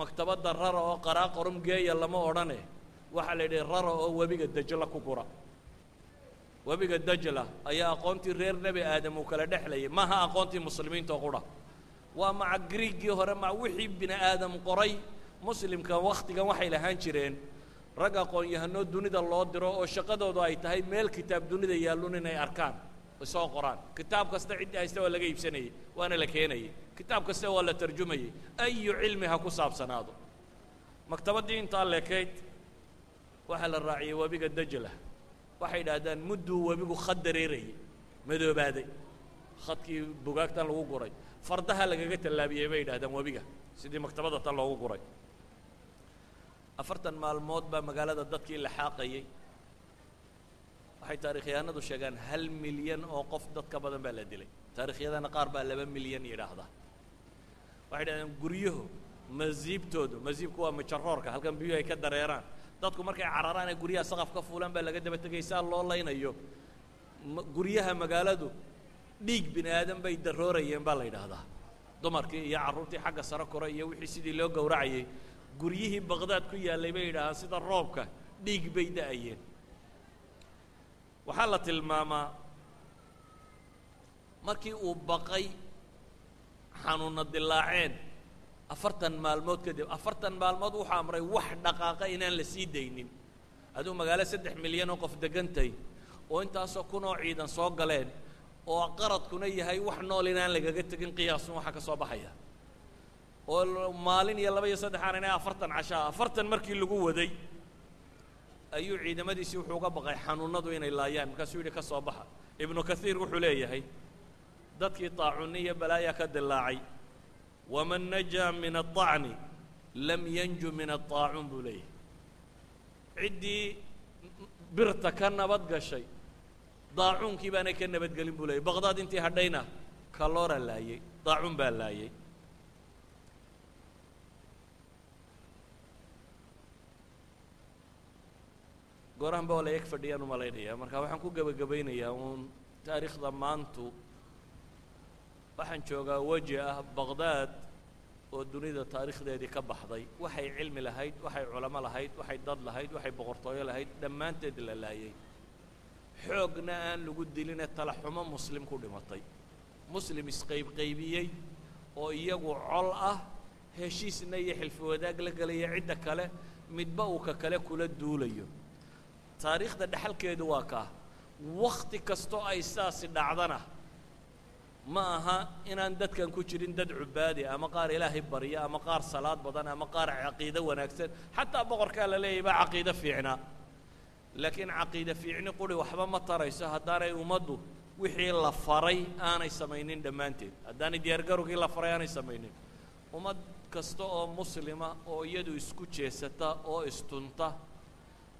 maktabadda rara oo qaraa qorum geeya lama odhane. Waxaa la yidhi rara oo webiga dajla ku gura webiga dajla ayaa aqoontii reer nebi aadam uu kala dhexlayay. Maaha aqoontii muslimiinta qura. Waa maca griiggii hore maca wixii bini aadam qoray muslimka wakhtigan waxay lahaan jireen rag aqoon-yahanoo dunida loo diro oo shaqadoodu ay tahay meel kitaab dunida yaallun inay arkaan soo qoraan. Kitaab kasta ciddii haysta waa laga iibsanayey waana la keenayay. Kitaab kasta waa la tarjumayey ayu cilmi ha ku saabsanaado. Maktabaddii intaa leekayd waxaa la raaciyey webiga dajla waxay yidhaahdaan mudduu webigu khad dareerayay madoobaaday. Khadkii bugaagtan lagu guray. Fardaha lagaga tallaabiyey bay yidhahdaan webiga sidii maktabadda tan loogu guray afartan maalmood baa magaalada dadkii la xaaqayey waxay taarikhyahanadu sheegaan hal milyan oo qof dad ka badan baa la dilay. Taarikhyadana qaar baa laba milyan yidhaahda waxay dhahdeen guryahu masiibtoodu masiibku waa majaroorka halkan biyuhu ay ka dareeraan. Dadku markay cararaan ee guryaha saqaf ka fuulaan baa laga daba tegay saa loo laynayo. Guryaha magaaladu dhiig bini aadan bay daroorayeen baa la yidhaahdaa. Dumarkii iyo carruurtii xagga sare kore iyo wixii sidii loo gowracayay guryihii baqdaad ku yaallay bay yidhaahaan sida roobka dhiig bay da'ayeen. Waxaa la tilmaamaa markii uu baqay xanuunna dilaaceen afartan maalmood kadib afartan maalmood wuxuu amray wax dhaqaaqa inaan la sii daynin. Aduu magaalo saddex milyan oo qof degantay oo intaasoo kunoo ciidan soo galeen oo qaradkuna yahay wax nool inaan lagaga tegin qiyaasun waxa ka soo baxaya oo maalin iyo laba iyo saddexaan inay afartan cashaa afartan markii lagu waday ayuu ciidamadiisii wuxuu uga baqay xanuunadu inay laayaan markaasuu yidhi ka soo baxa ibnu kaiir wuxuu leeyahay dadkii taacunni iyo balaaya ka dilaacay waman najaa min aلطacni lam yanju min aلطaacuun buu leeyahay ciddii birta ka nabad gashay daacuunkii baanay ka nabadgelin buu leeyay baqdaad intii hadhayna kaloora laayey daacuun baa laayey goorahan ba waa la eg fadhiyaan u malaynaya marka waxaan ku gebagabaynayaa uun taariikhda maantu. Waxaan joogaa weji ah baqdaad oo dunida taariikhdeedii ka baxday. Waxay cilmi lahayd waxay culamo lahayd waxay dad lahayd waxay boqortooyo lahayd. Dhammaanteed la laayay. Xoogna aan lagu diline talaxumo muslim ku dhimatay. Muslim isqaybqaybiyey oo iyagu col ah. Heshiisna iyo xilfi wadaag la gelaya cidda kale. Midba uu ka kale kula duulayo taariikhda dhexalkeedu waa kaa wakhti kastoo ay saasi dhacdana ma aha inaan dadkan ku jirin dad cubaadi ama qaar ilaahay barya ama qaar salaad badan ama qaar caqiido wanaagsan. Xataa boqorkaa la leeyahy baa caqiido fiicnaa laakiin caqiide fiicni quri waxba ma tarayso haddaanay ummaddu wixii la faray aanay samaynin dhammaanteed. Haddaanay diyaargarowgii la faray aanay samaynin. Ummad kasta oo muslima oo iyadu isku jeesata oo istunta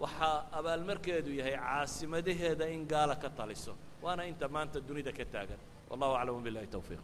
waxaa abaalmarkeedu yahay caasimadaheeda in gaala ka taliso waana inta maanta dunida ka taagan. Wallahu aclamu billahi towfiiq